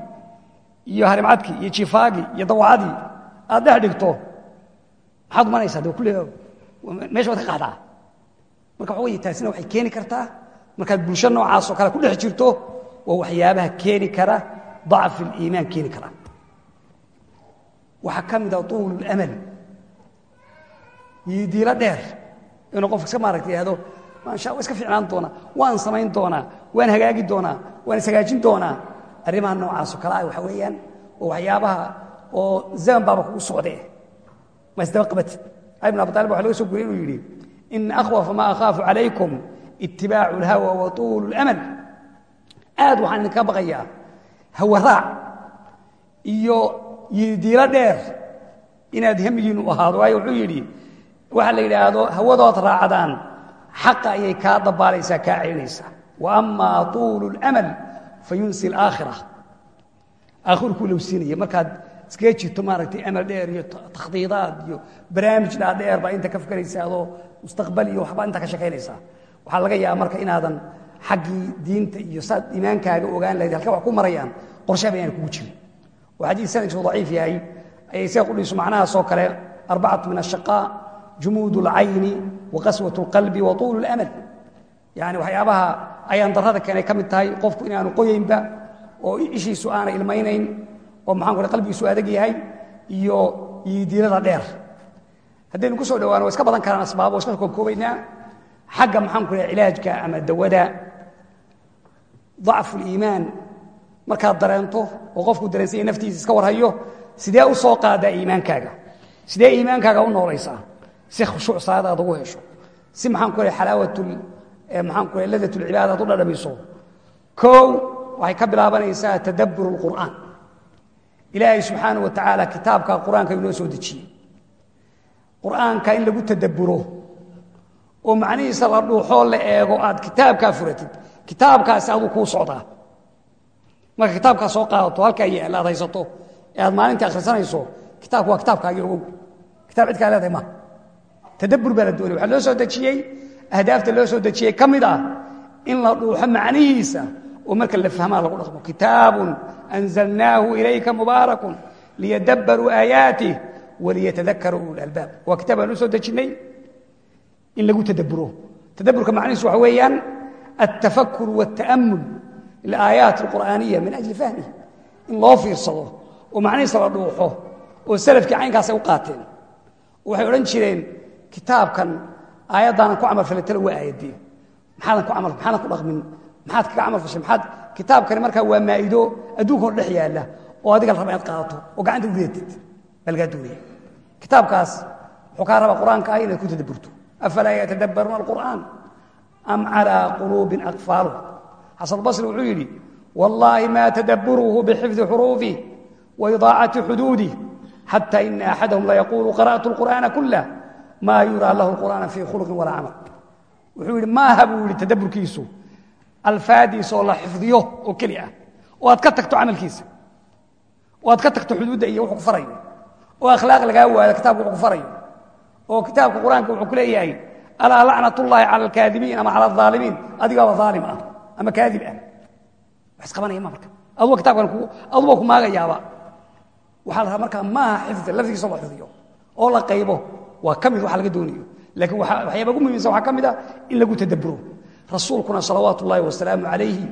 Speaker 1: iyo harimcadkii iyo jifaagii iyo dawacadii aad dhex dhigto maxaad umanaysaa? De kulle meesha waad ka qaxdaa marka waxa wey taasina waxay keeni kartaa. Markaad bulsho noocaasoo kale ku dhex jirto waa waxyaabaha keeni kara dacfi اliimaan keeni kara. Waxaa ka mida tuul اlamal iyo diilo dheer. Inuu qofka iska maaragta ihahdo maasha iska fiicnaan doonaa waan samayn doonaa waan hagaagi doonaa waan ishagaajin doonaa. Arrimaha noocaasoo kale ah waxa weeyaan oo waxyaabaha oo zaman baaba kugu socdee. Ma isdaba qabatid ibn abi talib waxa laga soo guriyay inuu yidhi ina akhwafa ma akhaafu calaykum itibaacu اlhawa wa tuulu اlamal aad waxaan idinka baqayaa hawa raac iyo yidiilo dheer inaad hamigiinu ahaado. Waayo wuxuu yidhi waxa la yidhaahdo hawadood raacdaan xaqa ayay kaa dabaalaysaa kaa celinaysaa wa amaa tuulu اlamal fayunsi اlaakhira aakhiru kuu lowsiinaya markaad iskaga jirto maaragtay amal dheer iyo takhdiidaad iyo barnaamij dhaa dheer baa inta ka fakaraysa adoo mustaqbal iyo waxbaa inta ka shakaynaysaa waxaa laga yaaba marka inaadan xaggii diinta iyo saad iimaankaaga ogaan lahayd halka wax ku marayaan qorshaaba ayaan kugu jirin oo xadiis sanadkiisu daciif yahay. Ayay see qudhiisu macnahaasoo kale arbacatu min ashaqaa jumuud اlcayni wa qaswaة اlqalbi wa tuul اlamal yani waxyaabaha ayaan darrada keenay ka mid tahay qofku inaanu qoyaynba oo ishiisu aanay ilmaynayn oo maxaan ku qalbigiisu adag yahay iyo yidiilada dheer haddaynu ku soo dhawaano waa iska badan karaan asbaabo iska koobkoobaynaa xagga maxaan ku cilaajka ama dawada dacfu liimaan markaad dareento oo qofku dareensanya naftiisa iska warhayo sidee u soo qaadaa iimaankaaga sidee iimaankaaga u noolaysaa si khushuuc salaada aad ugu hesho si maxaan ku xalaawat maxaan ku ladat lcibaada aad u dhadhamiso. Kow waxay ka bilaabanaysaa tadabbur اlqur'aan ilaahay subxaanaه wa tacaala kitaabka qur'aanka inoo soo dejiyey qur'aanka in lagu tadabburo oo macnihiisa la dhuuxoo la eego aad kitaabkaa furatid kitaabkaasi aduu kuu socdaa. Marka kitaabkaa soo qaadato halkaa yaalla aad haysato ee aad maalintii akhrisanayso kitaabku waa kitaabkaagii ogow. Kitab cid kaa leedahay ma tadabbur baa la doonay. Waxaa loo soo dejiyey ahdaafta loo soo dejiyey ka ah in la dhuuxo macnihiisa oo marka la fahmaa lagu dhaqmo. Kitaabun anzalnaahu ilayka mubaarakun liyadabbaruu aayaatih waliyatadakaruu ululalbaab waa kitaab aan u soo in lagu tadabburo. Tadabburka macnihiisu waxa weeyaan altafakur wاlta'amul liaayaat alqur'aaniya min ajli fahmih in loo fiirsado oo macnihiisa la dhuuxo oo salafkii caynkaasay u qaateen. Waxay odhan jireen kitaabkan aayaddaanan ku camal falay talo waa ku camal maxaadan ku dhaqmin? Maxaad kaga camal fashay? Maxaad kitaabkani markaa waa maa'ido adduunka oo dhex yaalla oo adiga raba inaad qaadato oo gacanta u ridatid baa lagaa doonaya kitaabkaas wuxuu kaa rabaa qur'aanka ah inaad ku tadabburto. Afalaa yatadabbaruuna alqur'aan am calaa quluubin aqfaaluh? Xasanulbasri wuxuu yidhi wallaahi ma tadabburuhu bixifdi xuruufih wa idaacati xuduudih xata ina axadahum layaquulu qara'tu alqur'aana kulah ma yuraa lahu alqur'aana fii khuluqin walaa camal wuxuu yidhi maaha buu yidhi tadabburkiisu. Alfaadiisa oo la xifdiyo oo keli ah oo ka tagto camalkiisa oo ka tagto xuduudda iyo wuxuu ku oo akhlaaq lagaa waado kitabka wuxuu ku oo kitaabka qur'aanka wuxuu ku leeyahay alaa lacnat ullaahi cala alkaadibiin ama cala alaalimiin adigaaba aalim ah ama kaadib ah. Wax isqabanaya ma marka. Aduba kitabkan aduba ku maagayaaba. Waxaa la rabaa markaa xifdi lafdigiisa la xifdiyo oo la qaybo waa ka mid waxa laga doonayo laakiin waxyaaba ugu muhimsan waxaa ka ah in lagu tadabburo rasuulkuna salawaatu ullaahi wasalaamu calayhi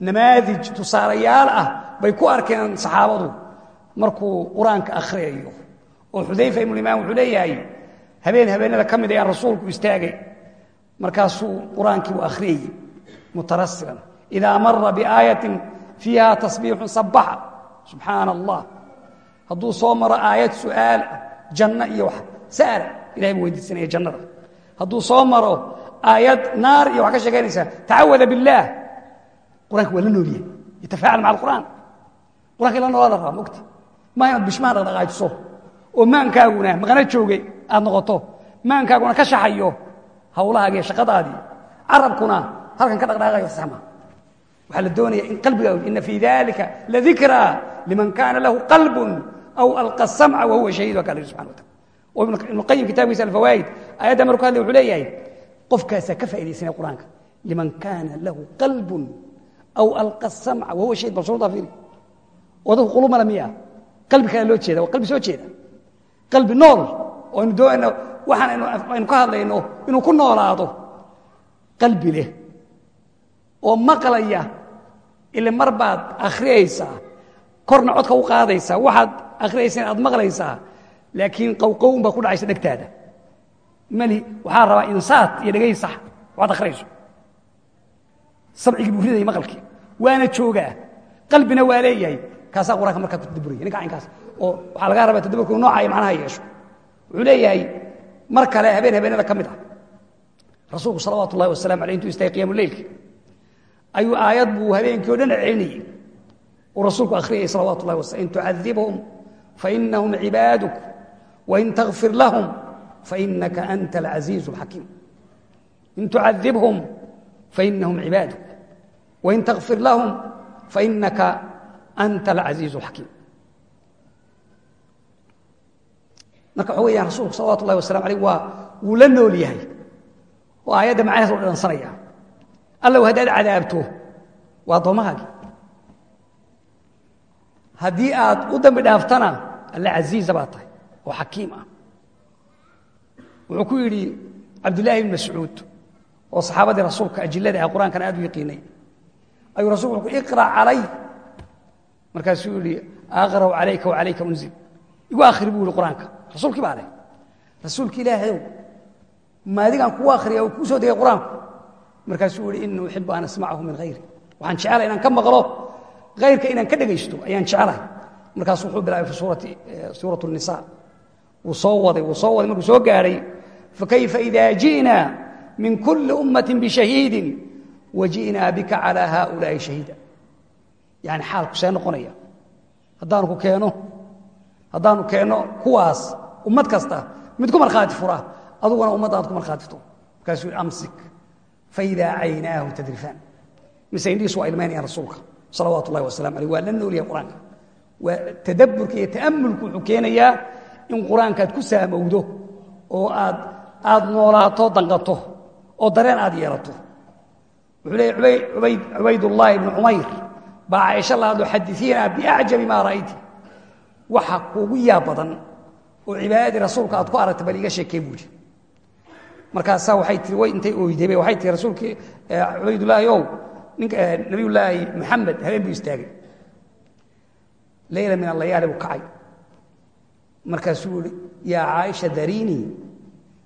Speaker 1: namaadij tusaalayaal ah bay ku arkeen saxaabadu. Markuu qur'aanka akhriyayo oo xudayfa ibnulimaan wuxuu leeyahay habeen habeenada ka mid ayaan rasuulku istaagay. Markaasuu qur'aankii u akhriyey mutarasilan. Idaa mara biaayatin fiiha tasbiixun sabaxa subxaana allah hadduu soo maro aayad su'aal ah janno iyo wax sa'ala ilahay buu weydiisanaya jannada. Hadduu soo maro aayad naar iyo wax ka sheegaynaysaa tacawada biاllaah qur'aanka waa la nooliye yatafaacala maca alqur'aan. Qur'anka in la noolaa la rabaa mogti maa inaad bishmaha dhaqdhaqaajiso oo maankaaguna maqana joogay aad noqoto. Maankaaguna ka shaxayo hawlahaaga iyo shaqadaadii. Carabkuna halkan ka dhaqdhaqaaqayo saxma waxaa la doonaya in qalbigaa ina fii dalika ladikraa liman kaana lahu qalbun aw alqa samca wa huwa shahiid waa ka la yidhi subxana wa tacala oo ibnuqayim kitaabkiisa alfawaa'id ayadda markuu hadlay wuxuu leeyahay qofkaasaa ka faaidaysanaya qur'aanka. Liman kaana lahu qalbun aw alqa samca wahuwa shahid bal shuruudaa fiiri oo dadku qulub male miya. Qalbi kale loo jeeda waa qalbi soo jeeda. Qalbi nool oo aynu doonayno waxaan aynu ka hadlayno inuu ku noolaado. Qalbi leh oo maqlaya ile mar baad akhriyaysaa korna codka u qaadaysaa waxaad akhriyaysaa aad maqlaysaa laakiin qowqowun baa ku dhacaysa dhegtaada. Mali waxaa rabaa insaat iyo dhegay sax waxaad akhriyayso sabcigii buu ridayay maqalkii waana joogaa. Qalbina waa leeyahay kaasaa qur'aanka markaa ku tadabburaya ninka caynkaas. Oo waxaa lagaa rabaa tadabburku nooca iyo macnaha yeesho. Wuxuu leeyahay mar kale habeen habeenada ka mid ah. Rasuulku salawaatu ullahi wasalamu aleyh intuu istaagay qiyaamu leylki ayuu aayad buu habeenkii o dhan celinayey uu rasuulku akhriyayay salawaatu ullahi waslam in tucadibhum fainahum cibaaduk wain takfir lahum fainaka anta alcaziizu alxakiim in tucadibhum fainahum cibaaduk wain takfir lahum fainaka anta alcaziizu alxakiim marka waxa weyaan rasuulku salawatu ullahi wasalam aleyh waa wuu la nool yahay oo aayadda macnahees u dhadhansanaya allow haddaad cadaabto waa addoommahaagii haddii aad u dambi dhaaftana alle casiiza baa tahay oo xakiim ah. Wuxuu ku yidhi cabdillaahi ibn mascuud oo saxaabadii rasuulka ajillada ah qur'aankana aad u yaqiinay. Ayuu rasulku wuxuu ku iqra' calay. Markaasuu yidhi aqra'u calayka wacalayka unzil. Igu akhri buu yihi qur'aanka. Rasuulkii baa leh. Rasuulki ilaahayow maadigaan kugu akhriya oo kuu soo degay qur'aanku? Markaasuu yihi inii uxibu an asmacahu min hayri waxaan jecelahay inaan ka maqlo hayrka inaan ka dhegaysto ayaan jecelahay markaasu wuxuu bilaabay fi suurat الnisa wuu soo waday wuu soo waday markuu soo gaadhay fakayfa ida ji'naa min kulli ummati bishahiidin waji'naa bika calaa haaulaa'i shahiida. Yani xaalku see noqonaya. Haddaanu ku keeno haddaanu keenno kuwaas ummad kasta mid ku markhaati fura aduguna ummadda aad ku markhaati furto markaasuu amsik faidaa caynaahu tadrifaan. Mise indhihiis waa ilmaynayaan rasuulka salawaatu ullahi wasalam aleh waa la noolyaha qur'aanka. Waa tadabburka iyo ta'amulku wuxuu keenayaa in qur'aankaad ku saamowdo oo aad aad noolaato danqato oo dareen aad yeelato. Wuxuu leeyay cubaydullaahi ibnu cumayr baa caaisha la hadlo xadiiina biacjabi maa ra'ayti. Waxa kuugu yaab badan oo cibaadadii rasuulka aad ku aragtay bal iga sheekee buuhi markaasaa waxay tii way intay ooydayba waxay tihi rasuulkii cubaydullaahi ow ninka nabiyullaahi maxamed habeen buu istaagay. Leyla min allayaali buu kacay markaasuu yihi yaa caaisha dariinii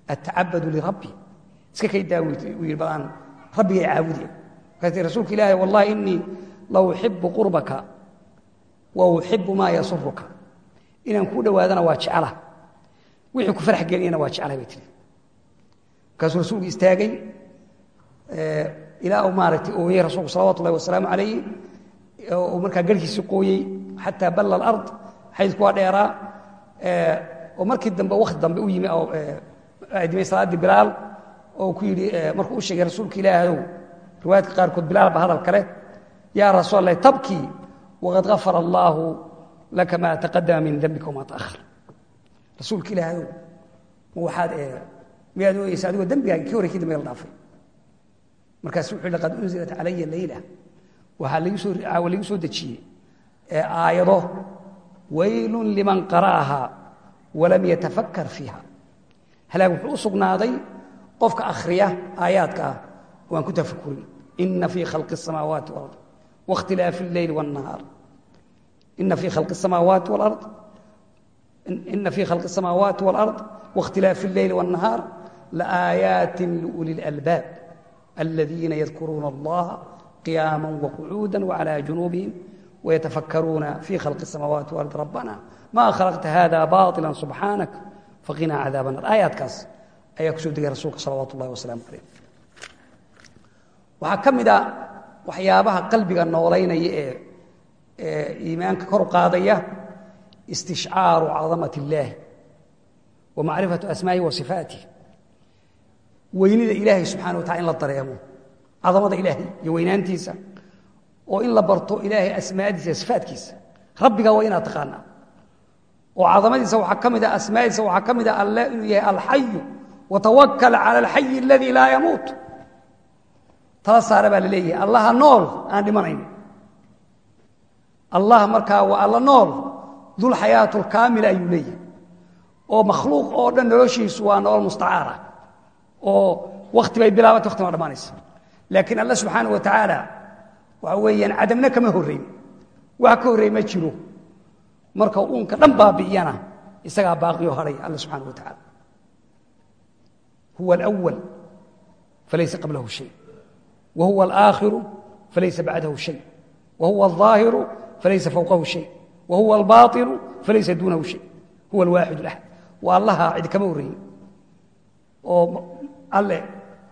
Speaker 1: atacabadu lirabbi iska kay daa uu yidhi bal aan rabbigay caabudi markaas tii rasuulka ilaahi wallahi inii la uxibu qurbaka wa uxibu maa yasuruka inaan kuu dhowaadana waa jecla. Wixii ku farax geliyana waa jeclay bay tihi markaasuu rasuulku istaagay ilaa maaragtay ooyey rasuulku salawatu wasalaamu calayh uu markaa garhkiisii qooyey xataa balla alard xaydku waa dheeraa oo markii dambe wakti dambe u yimi oo aadimay salaaddii bilaal oo ku yidhi markuu u sheegay rasuulka ilaahayow riwaayadka qaarkood bilaal ba hadal kale yaa rasuul allah waqad gafara allaahu laka maa taqadama min dembika wamaa taahar rasuulka ilaahayow waxaad miyaad ooyeysa adigoo dembigaagi kii horey kii dambe dhaafay? Markaasu wuxuu laqad unzilat calaya leyla waxaa lagu soo dejiyey aayado waylun liman qara'aha walam yatafakkar fiiha halaag wuxuu u sugnaaday qofka akhriya aayaadka ah oo aan ku tafakurin ina fii khalqi الsamaawaati wاlard waاkhtilaafi اlleyli wالnahaar ina fii khalqi الsamaawaati wاlard ina fii khalqi الsamaawaati wاlard waاkhtilaafi اlleyli wالnahaar laaayaati liuli اlalbaab aladiina yadkuruuna allaha qiyaama waqcuuda wcalى junuubihim wayatafakkaruuna fii khalqi الsamaawaati wاlard rabbana ma khalaqta hada baطila subxaanak faqinaa cadaab الnar aayaadkaas ayaa ku soo degay rasuulka salawaatu ullahi wasalaamu calayh waxaa ka mid a waxyaabaha qalbiga noolaynaya ee ee iimaanka kor u qaadaya istishcaaru cadamat اllaah wa macrifatu asmaa'ihi wa sifaatih weynida ilaahay subxana wa tacala in la dareemo cadamada ilaahay iyo weynaantiisa oo in la barto ilaahay asmaadiisa iyo sifaatkiisa rabbiga waa inaad taqaanaa. Oo cadamadiisa waxaa ka mid a asmaadiisa waxaa ka mid a alle inuu yahay alxayu watawakal cala alxayi aladii laa yamuut. Tala saare baa la leeyahay. Allaha nool aan dhimanayn allah markaa waa alla nool dulxayaatu lkaamila ayuu leeyahay. Oo makhluuq oo dhan noloshiisu waa nolol mustacaara. Oo wakti bay bilaabata wakti baa dhammaanaysa laakiin alle subxaana wa tacaala waxa weeyaan cadamna kama horrayn wax ka horreey ma jiro marka uunka dhan baabi'iyana isagaa baaqiyo hadhay alle subxaana wa tacaala huwa alأwal falaysa qablahu shay wa huwa alآakhiru falaysa bacdahu shay wa huwa alظaahiru falaysa fowqahu shay wa huwa albaaطinu falaysa duunahu shay huwa alwaaxid اlaxad waa allaha cid kama horreeyin oo alle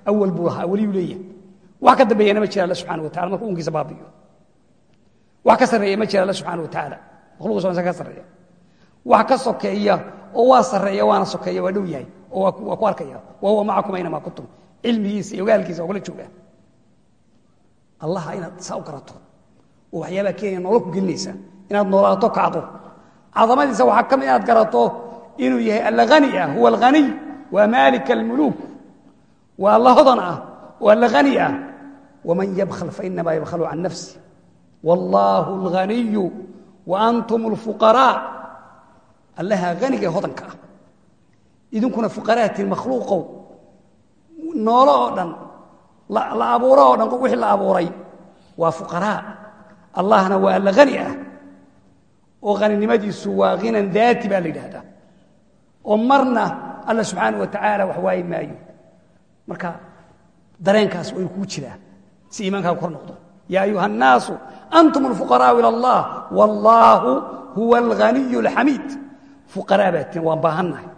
Speaker 1: awal buu lahaa weliyuu leeyahay wax ka dambeeyana ma jira alle subxana wa tacala markuu unkiisa baabi'iyo wax ka sarreeya ma jira alle subxana wa tacaala makhluuqisa waa ka sarreeya. Wax ka sokeeya oo waa sarreeya waana sokeeya waa dhow yahay oo waa ku arkaya. Wa macakum aynamaa kuntum. Cilmigiisa iyo ogaalkiisa waa kula joogaa. Allaha inaad saa u garato oo waxyaabaa keenaya nolol ku gelinaysa inaad noolaato kacdo. Cadamadiisa waxaa ka mid inaad garato inuu yahay alla hani ah huwa alghaniy waa maalika almuluuk. Waa alla ah oo alla ah waman yabkhl fainamaa yabkhalu can nafsi wallaahu اlghaniyu wa antum اlfuqaraa allaha haniga ee hodanka ah idinkuna fuqaraatiin makhluuqow noolo oo dhan la abuuro oo dhan wixii la abuuray waa fuqaraa allahna waa alla hani ah oo haninimadiisu waa hinan daati baa la yidhaahdaa oo marna alla subxaana wa tacaala wax waayi maayo marka dareenkaas way kuu jiraa si iimaankaaga kor noqdo yaa ayuha الnaasu antum اlfuqaraau ilى اllah wاllaahu huwa اlghaniy اlxamiid fuqaraa baa tiin waan baahannahay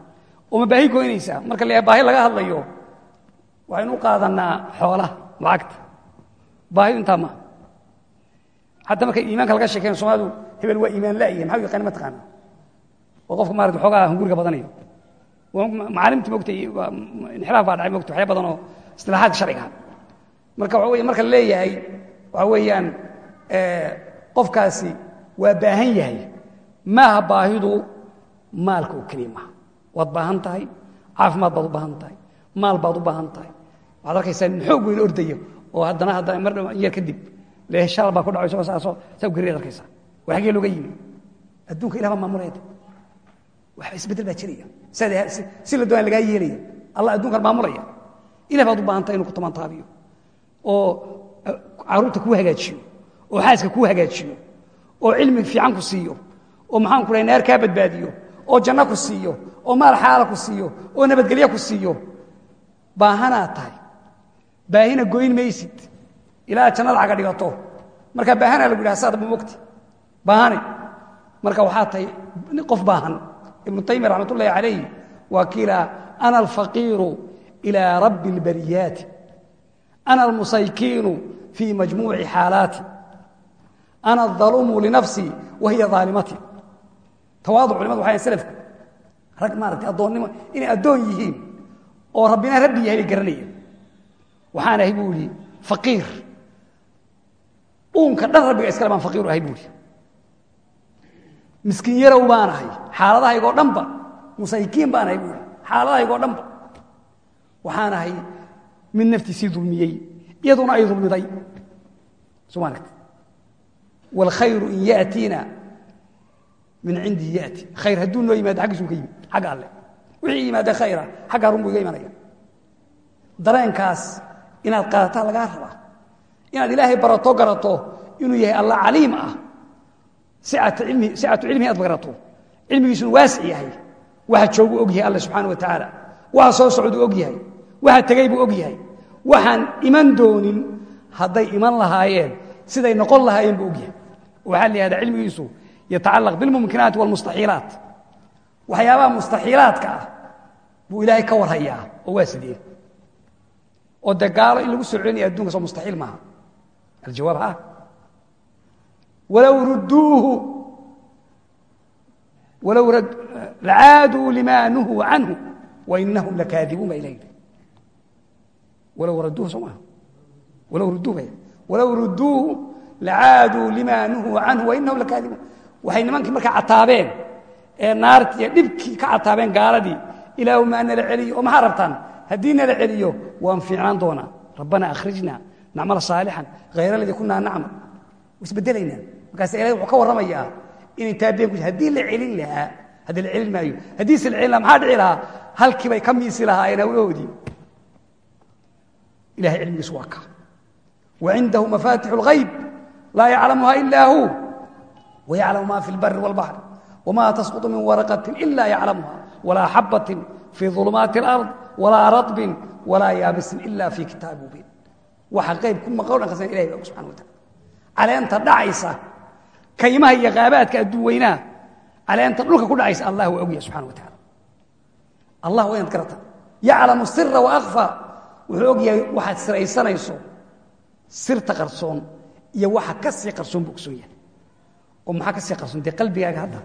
Speaker 1: oo ma baahi goynaysaa marka la baahi laga hadlayo waxaynu u qaadanaa xoolaha lacagta baahidu intaa maaha xataa markay iimaanka laga sheekeyn soomalidu hebel waa iimaan la'ya maxaa u yaqaani ma taqaana oo qofka maarata xoogaa hunguriga badanayo macaalimtii mogta inxilaaf baa dhacay mogta waxya badan oo istilaaxaadka sharciga marka waxa wey marka leeyahay waxa weeyaan qofkaasi waa baahan yahay. Maaha baahidu maalka oo keliya maaha waad baahan tahay caafimaad baad u baahan tahay maal baad u baahan tahay. Waxaad arkaysaa nin xoog weyn ordaya oo haddana haddana mar yar kadib leeshaal baa ku dhaco isagoo saasoo saa gariyaad arkaysaa. Waa xaggee looga yimi. Adduunka ilah baa maamulayda. Wax isbeddel baa jiraya si la doonaa lagaa yeelaya allah adduunkan maamulaya ilah baad u baahan tahay inuu ku tamantaabiyo oo carruurta kuu hagaajiyo oo xaaska kuu hagaajiyo oo cilmi fiican ku siiyo oo maxaan ku dhahay naar kaa badbaadiyo oo janno ku siiyo oo maal xaala ku siiyo oo nabadgelyo ku siiyo baahanaad tahay. Baahina goyn maysid ilaa jannada caga dhigato. Markaa baahanaa lagu yidhaha saad ma mogti? Baahane marka waxaa tahay qof baahan. Ibnu taymiya raxmat ullahi calayh ana alfaqiiru ilaa rabbi اlbariyaati ana almusaykiinu fii majmuuci xaalaati ana aldaluumu linafsii wa hiya aalimati tawaaduc culimadu waxay selafku rag maaragtay addoonnimo inay addoon yihiin oo rabbina rabbi yahay bay garanayeen waxaan ahay buu idhi faqiir uunka dhan rabbiga iskale baan faqiiru ahay buu idhi miskiin yarow baan ahay xaaladahaygoo dhanba musaykiin baan ahay buu idhi xaaladahaygoo mid naftiisii dulmiyey iyaduna ay dulmiday. Somaat wاlkhayru in yatiina min cindi yati. Khayr hadduu noo yimaado aggiisuu ka yimi agga alle. Wixii yimaada khayra xagga runbuu iga imanaya. Dareenkaas inaad qaadataan lagaa rabaa. Inaad ilaahay barato garato inuu yahay alla caliim ah. Sicatu cilmihi aad garato cilmigiisuna waasic yahay. Waxa jooguu og yahay alle subxaana wa tacaala waxa soo socduu og yahay. Waxa waxaan iman doonin hadday iman lahaayeen siday noqon lahaayeen buu og yahay waxaa la cilmigiisu yatacalaq bilmumkinaati walmustaxiilaat. Waxyaabaha mustaxiilaadka ah buu ilaahay ka warhayaa oo waa sidee? Oo gaalo in lagu soo celinaya adunka soo mustaxiil maaha? Aljawaab ha. Walow rudduuhu walow lacaaduu lima nuhuu canhu wainahum lakaadibuun baa ilah yidhi walow radduuhu soo maaha walow rudduuh bay. Walow rudduuhu lacaaduu lima nuhuu canhu wainahum lakaadibuun. Waxay nimankii markaa cataabeen ee naartii iyo dhibkii ka cataabeen gaaladii ilaahu maa nala celiyo oo maxaa rabtaan? Haddii nala celiyo waan fiicnaan doonaa. Rabbana akhrijna nacmala saalixan hayra ladii kunaa nacmal. Isbedelaynaa markaas ilahay wuxuu ka warramayaa inay taabeen ku haddii la celin lahaa haddii la celin maayo haddiise la celin lahaa maxaa dhici lahaa? Halkii bay ka miisi lahaayeen hawlahoodii ilahay cilmigiisu waa ka wacindahu mafaatixu اlghayb laa yaclamuha ila hu wayaclamu ma fi اlbari wاlbaxr wma tasquط min waraqaةi ila yaclamuha walaa xabaةi fii ظulumaati اlأrض walaa raطbin walaa yaabisin ila fii kitaabi mubiin waxa qayb ku maqo dhan kasan ilahay ba og subxana wa tacala caleenta dhacaysa kaymaha iyo qaabaadka adduun weynaa caleenta dhulka ku dhacaysa allah waa ogyahay subxana wa tacala allah waa inaad garata yaclamu sira waakfa wuxuu og yahay waxaad siraysanayso sirta qarsoon iyo waxa ka sii qarsoon buu ogsoon yahay. oo maxaa ka sii qarsoon? Dee qalbigaaga hadda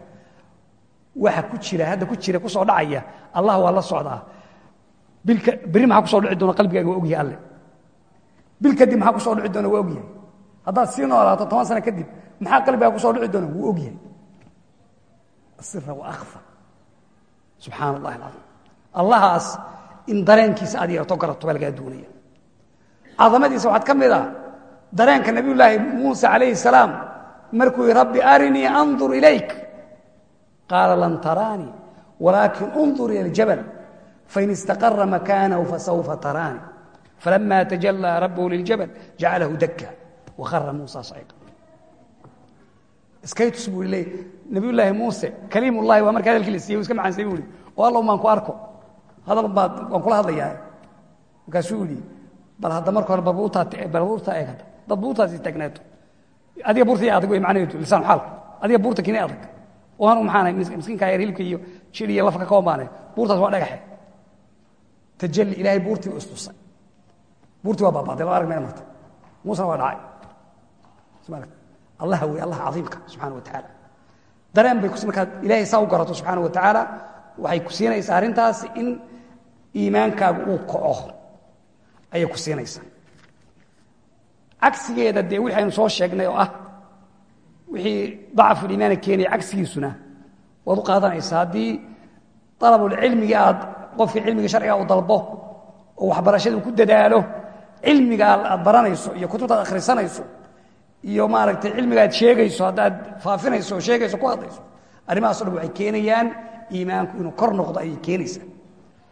Speaker 1: waxa ku jira hadda ku jira ku soo dhacaya allah waa la socdaa. Bilka berri maxaa ku soo dhici doona qalbigaaga waa ogyahay alle. Bil kadib maxaa ku soo dhici doona waa ogyahay haddaad sii noolaato toban sano kadib maxaa qalbigaa ku soo dhici doona wuu ogyahay asira waakfa subxaana allahi alcaiim allahaas in dareenkiisa aad yeerto garato baa lagaa doonaya cadamadiisa waxaad ka mid a dareenka nabiyullaahi muuse calayhi salaam markuu yihi rabbi arinii andur ilayk. Qaala lan taraanii walaakin undur ila ljabal fain istaqara makaanahu fasawfa taraanii falama tajalaa rabbuhu liljabal jacalahu daka wakhara muusa saciqa iskaytus buu le nabiyullaahi muuse kaliimullahi waa marka hadalkii la siiyey u iska macansay buu ihi oo allow maan ku arko hadal baad waan kula hadlayaa. Markaasuu yidhi bal hadda marka hore balbuurtaa eeg hadda dad buurtaasi taagnaato adiga buurta adag wey macnaheedu lisaan xaalku adiga buurta kini adag. Oo anu maxaanahay miskiinkaa yar hilibka iyo jir iyo lafka ka wambaane buurtaas waa dhagaxe. Tajalli ilaahay buurtii u istusay. Buurtii waa baabaaday laba arag meel marta. Muusena waa dhacay. Allah wey allah caiimka subxana wa tacaala dareen bay markaad ilaahay saa u garato subxaana wa tacaala waxay ku siinaysaa arrintaasi in iimaankaagu uu kaco ayay ku siinaysaa. Cagsigeeda dee wixi aynu soo sheegnay oo ah wixii dacfuliimaana keenaya cagsigiisuna waad u qaadanaysaa. Haddii alabulcilmigii aad qofkii cilmiga sharciga u dalbo oo waxbarashada ku dadaalo cilmiga aad baranayso iyo kutubta ad akhrisanayso iyo maaragtay cilmiga aad sheegayso haddaad faafinayso sheegayso ku hadlayso arrimahaas o dhan waxay keenayaan iimaanku inuu kor noqdo ayay keenaysaa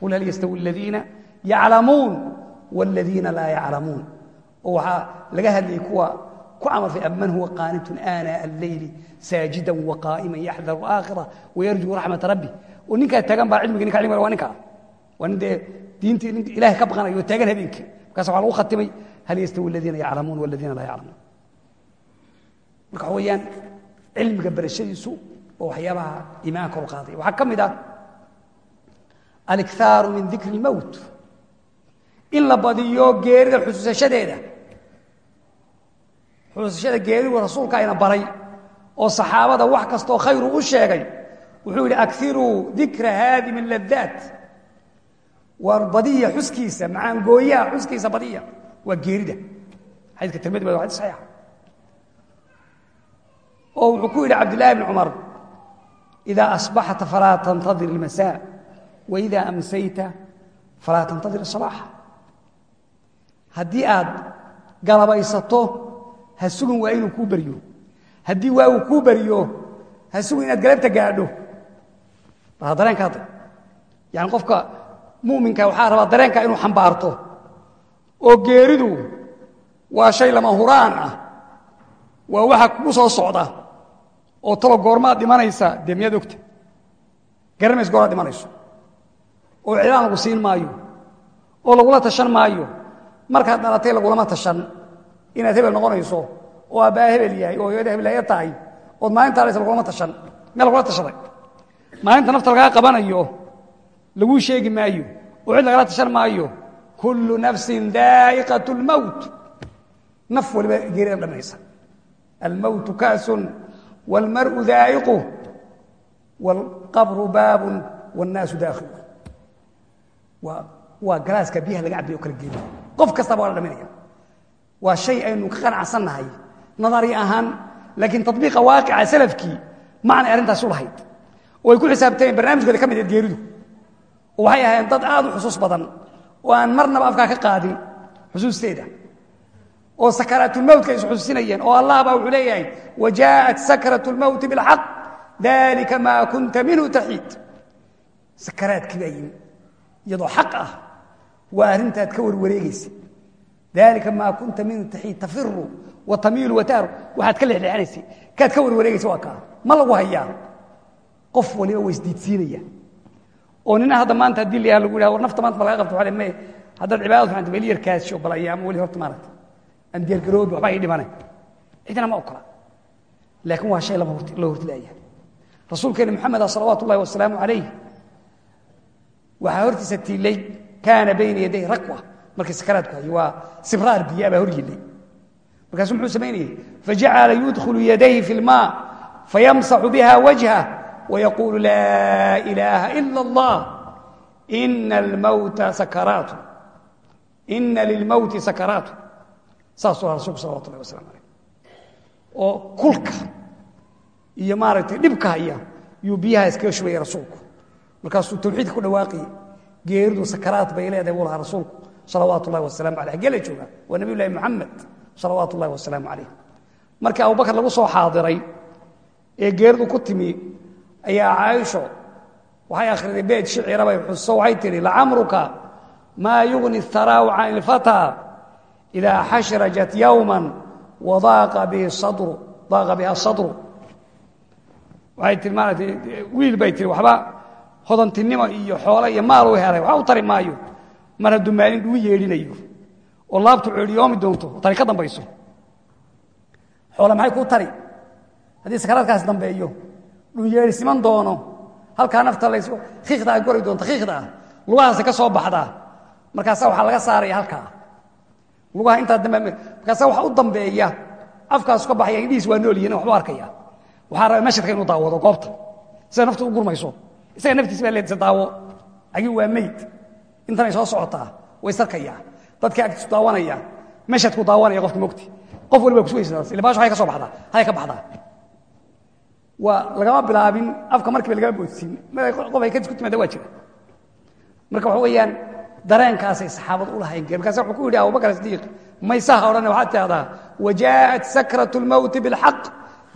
Speaker 1: qul hal yastawi aladiina yaclamuun wاladiina laa yaclamuun oo waxaa laga hadlayay kuwa ku camalfay aman huwa qaanitun aanaa alleyli saajida waqaa'ima yaxdaru aakhira wayarjuu raxmata rabbi oo ninkaa taagan baa cilmiga ninka cilmiga waa ninkaa waa nin dee diintii nin ilahay ka baqanayo oo taagan habeenkii markaas waxaa lagu khatimay hal yastawi aladiina yaclamuun waladiina laa yaclamuun marka waxa weeyaan cilmiga barashadiisu oo waxyaabaha iimaanka kor qaaday waxaa ka mid ah alikhaaru min dikri اlmowt in la badiyo geerida xusuusashadeeda xusuusashada geeridu rasuulka ayna baray oo saxaabada wax kastoo khayru u sheegay. Wuxuu yidhi akiruu dikra haadimi ladaat war badiya xuskiisa macaangooyaha xuskiisa badiya waa geerida. Xadiiska tirmidi ba wa xadis saxiixa oo wuxuu ku yidhi cabdillahi bni cumar idaa asbaxta falaa tantadir ilmasaa waida amsayta falaa tantadir isabaaxa haddii aad galabaysato ha sugin waa inuu kuu beryo haddii waa uu kuu beryo ha sugin inaad galabta gaadho. Baa dareenka hadda. Yani qofka muminka waxaa rabaa dareenka inuu xambaarto. Oo geeridu waa shay lama huraan ah. Waa waxa kugu soo socda oo talo oo cidaan lagu siin maayo oo lagula tashan maayo markaad dhalatay lagulama tashan inaad hebel noqonayso oo abbaa hebel yahay oo hooyada hebelaya tahay ood maalinta halaysa lagulama tashan meel lagula tashaday maalinta nafta lagaa qabanayo laguu sheegi maayo oo cid lagala tashan maayo kullu nafsin daa'iqat اlmowt naf waliba geerida dhamaysa almowtu kaasun wاlmar'u daa'iqu wاlqabru baabun wاnnaasu daakhilu waa waa galaaska biyaha laga cabiyo o kala geedo qof kastaba waa la dhaminaya waa shay aynu ka qanacsannahay nadari ahaan laakiin tabiiqa waaqica salafkii macnay arrintaas u lahayd oo ay ku xisaabtameen barnaamijkooda ka mid eed geeridu oo waxay ahaayeen dad aad u xusuus badan oo aan marnaba afkaa ka qaadin xusuusteeda oo sakaraatulmowtka ay isxusuusinayeen oo allah baa wuxuu leeyahay wajaءat sakraة اlmowti biاlxaq dalika maa kunta minhu taxiid sakaraadkii baa yimi iyadoo xaq ah waa arrintaad ka warwareegaysa. Dalika maa kunta taxiid tafiru wa tamiilu wataaru waxaad ka lexleexanaysay kaad ka warwareegaysa waa kaa ma lagu hayaa. Qof waliba wa isdiidsiinaya. Oo nina hadda maanta haddii la yaha lagu yidhah war nafta maanta ma laga qabto waa me haddaad cibaadad fianta meel yarkaasho bal ayaamo weli horta maaragta aan diyaargaroobi waxba ii dhimane. Cidina ma ogola laakiin waa shay lama loo hortilaayahay rasuulkeena moxameda salawaatu ullahi wasalaamu calayh waxaa hortiisa tiilay kaana bayna yaday rakwa markii sakaraadku hayay waa sibraar biyaa baa hor yillay markaasuu muxuu samaynayey fajacala yudkhulu yadayhi fi lmaa fayamsaxu biha wajhah wayaquulu laa ilaaha ila allah. Ina almowta sakaraatu. Ina lilmowti sakaraatu. Saasuu aha rasulku salawatu ullahi waslamu alayh oo kulka iyo maaragtay dhibka haya yuu biyaha iskaga shubaya rasuulku markaasuu tawxiidka ku dhawaaqayey geeridu sakaraat bay leedahay buu lahaa rasuulku salawaatu ullahi wasalamu aleyh haggee la joogaa waa nabiy moxamed salawaatu ullahi wasalaamu calayh markii abubakar lagu soo xaadiray ee geeridu ku timi ayaa caaisho waxay akhriday beed shicira bay xuso waxay tihi lacamruka maa yugni اharaau can ilfataa idaa xashrajat yowma wadaaqa biha sadru. Waxay tii maarata wiil bay tihi waxba hodantinimo iyo xoole iyo maal u helay waxba u tari maayo. Mar hadduu maalin uu yeedhinayo. Oo laabtu ceedhiyoomi doonto tani ka dambayso. Xoole maxay kuu tari? Haddii sakaraadkaas dambeeyo dhuu yeedhisiman doono halkaa nafta lays kiikhda ay gori doonto kiikhda ah. Ka soo baxdaa. Markaasaa waxaa laga saaraya halkaa. Lugaha intaa dambe markaasa waxa u dambeeya afkaasu ka baxaya indhihiis waa nool yihiin waxbu arkaya waxaa raba mashadka inuu daawado goobta sida naftu u gurmayso isaga naftiis baa leedisa daawo agi waa meyd. Intanay soo socotaa. Way sarkaya. Dadka agtiisu daawanaya. Meeshaad ku daawanaya qofka mogti qof waliba kusugaysaas ila baash hay ka soo baxdaa. Hay ka baxdaa. Waa lagama bilaabin afka markiiba lagama boodsin. Qof ay kadis ku timaada waa jira marka waxa weeyaan dareenkaasay saxaabada u lahayn jireen markaasa wuxuu ku yidhi abubakar sidiiq maysaha odhanaya waxaad tidhahdaa wajaa'at sakratu lmowti bilxaq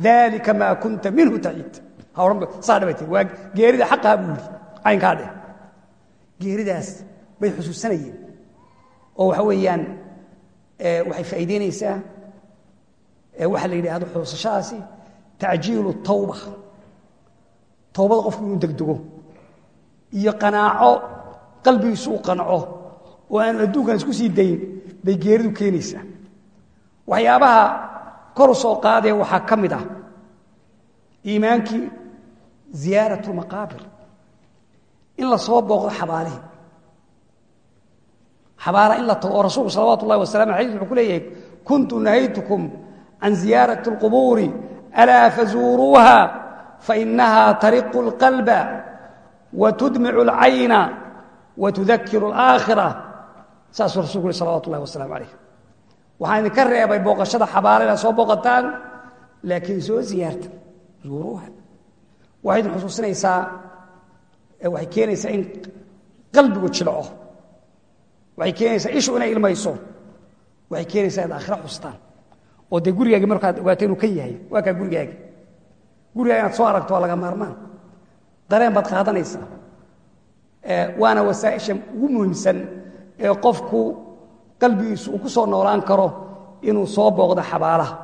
Speaker 1: dalika maa kunta minhu taciid waa geerida xaqaha buu yidhi. Caynkaa dheh. Geeridaas bay xusuusanayeen oo waxa weeyaan waxay faa'iideynaysaa waxaa la yidhaahdo xuusashadaasi tacjiilu tawba. Towbada qofku inuu degdego iyo qanaaco qalbigiisu u qanco oo aan adduunkan isku sii dayn bay geeridu keenaysaa. Waxyaabaha koru soo qaadee waxaa ka mid ah iimaankii ziyaarat lmaqaabir in la soo booqdo xabaalihi xabaala in la tago oo rasuulku salawatu ullahi wasalam ala xadis wuxuu ku leeyahay kuntu nahaytukum can ziyaarati اlqubuuri alaa fazuuruuha fainaha tariqu اlqalba watudmicu اlcayna watudakiru اlaakhira saasuu rasulku uhi salawatu ullahi wasalaamu calayh waxaan idinka reebay booqashada xabaala inaad soo booqataan laakiin soo ziyaarta zuuruuha waxay idin xusuusinaysaa waxay keenaysaa in qalbigu jilco. Waxay keenaysaa ishu inay ilmayso. Waxay keenaysaa inaad aakhira xustaan. Oo dee gurigaagi markaad ogaato inuu ka yahay waa kaa gurigaagi gurigaagi inaad soo aragto waa laga maarmaan. Dareen baad qaadanaysaa. Waana wasaaisha ugu muhiimsan ee qofku qalbigiisu uu ku soo noolaan karo inuu soo booqdo xabaalaha.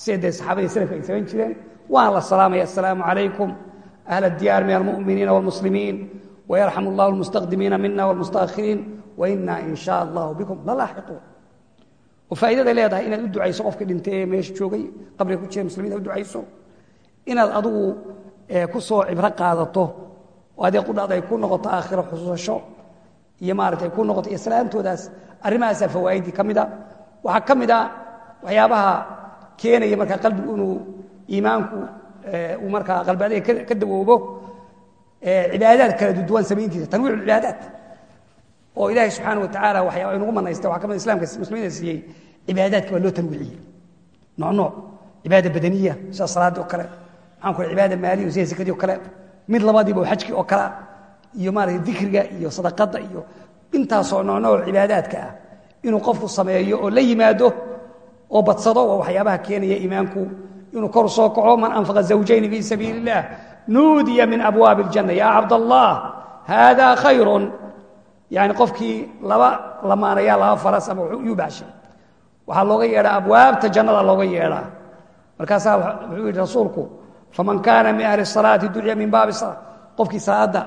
Speaker 1: Sida dee saxaabadii salafka ay samayn jireen waana la salaamaya assalaamu calaykum ahla diyaar min almu'miniina wاlmuslimiin wayarxam اllah اlmustaqdimiina mina wاlmustaأkhiriin waina in sha allahu bikum lalaaxiquun oo faa'idaday leedahay inaad u ducayso qofkii dhintay ee meesha joogay qabriga ku jira muslimiinta u ducayso inaad adigu ku soo cibro qaadato oo adee qudhaada ay ku noqoto aakhiro xusuusasho iyo maarata ay ku noqoto iyo salaamtoodaas arrimahaasaa fawaa'idii ka mida waxaa ka mid a waxyaabaha keenaya markaa qalbigu inuu iimaanku uu markaa qalbiadiga ka dawoobo cibaadaad kala duduwan samayntiisa tanwiic cibaadaat oo ilaahay subxaana wa tacaala waxyaaba inugu manaystay waxaa ka mid islamka muslimiinta siiyey cibaadaadka baa loo tanwiiciyey. Nooc nooc cibaada badaniya sida salaadii oo kale. Maxaan ku cibaada maaliya sida sekadii oo kale. Mid labadiiba xajkii oo kale. Iyo maarata dikriga iyo sadaqada iyo intaasoo noocnooc cibaadaadka ah. Inuu qofku sameeyo oo la yimaado oo badsado waxyaabaha keenaya iimaanku inuu kor soo kaco man anfaqa zawjayni fii sabiili اllah min abwaabi اljanna ya cabdallah hada khayrun. Yani qofkii laba lamaanaya laba faras ama yuu baxshay waxaa looga yeedhaa abwaabta jannada looga yeedhaa. Markaasaa wuxuu rasuulku faman kaana min ahli salaati duciya min baabi sala qofkii salaadda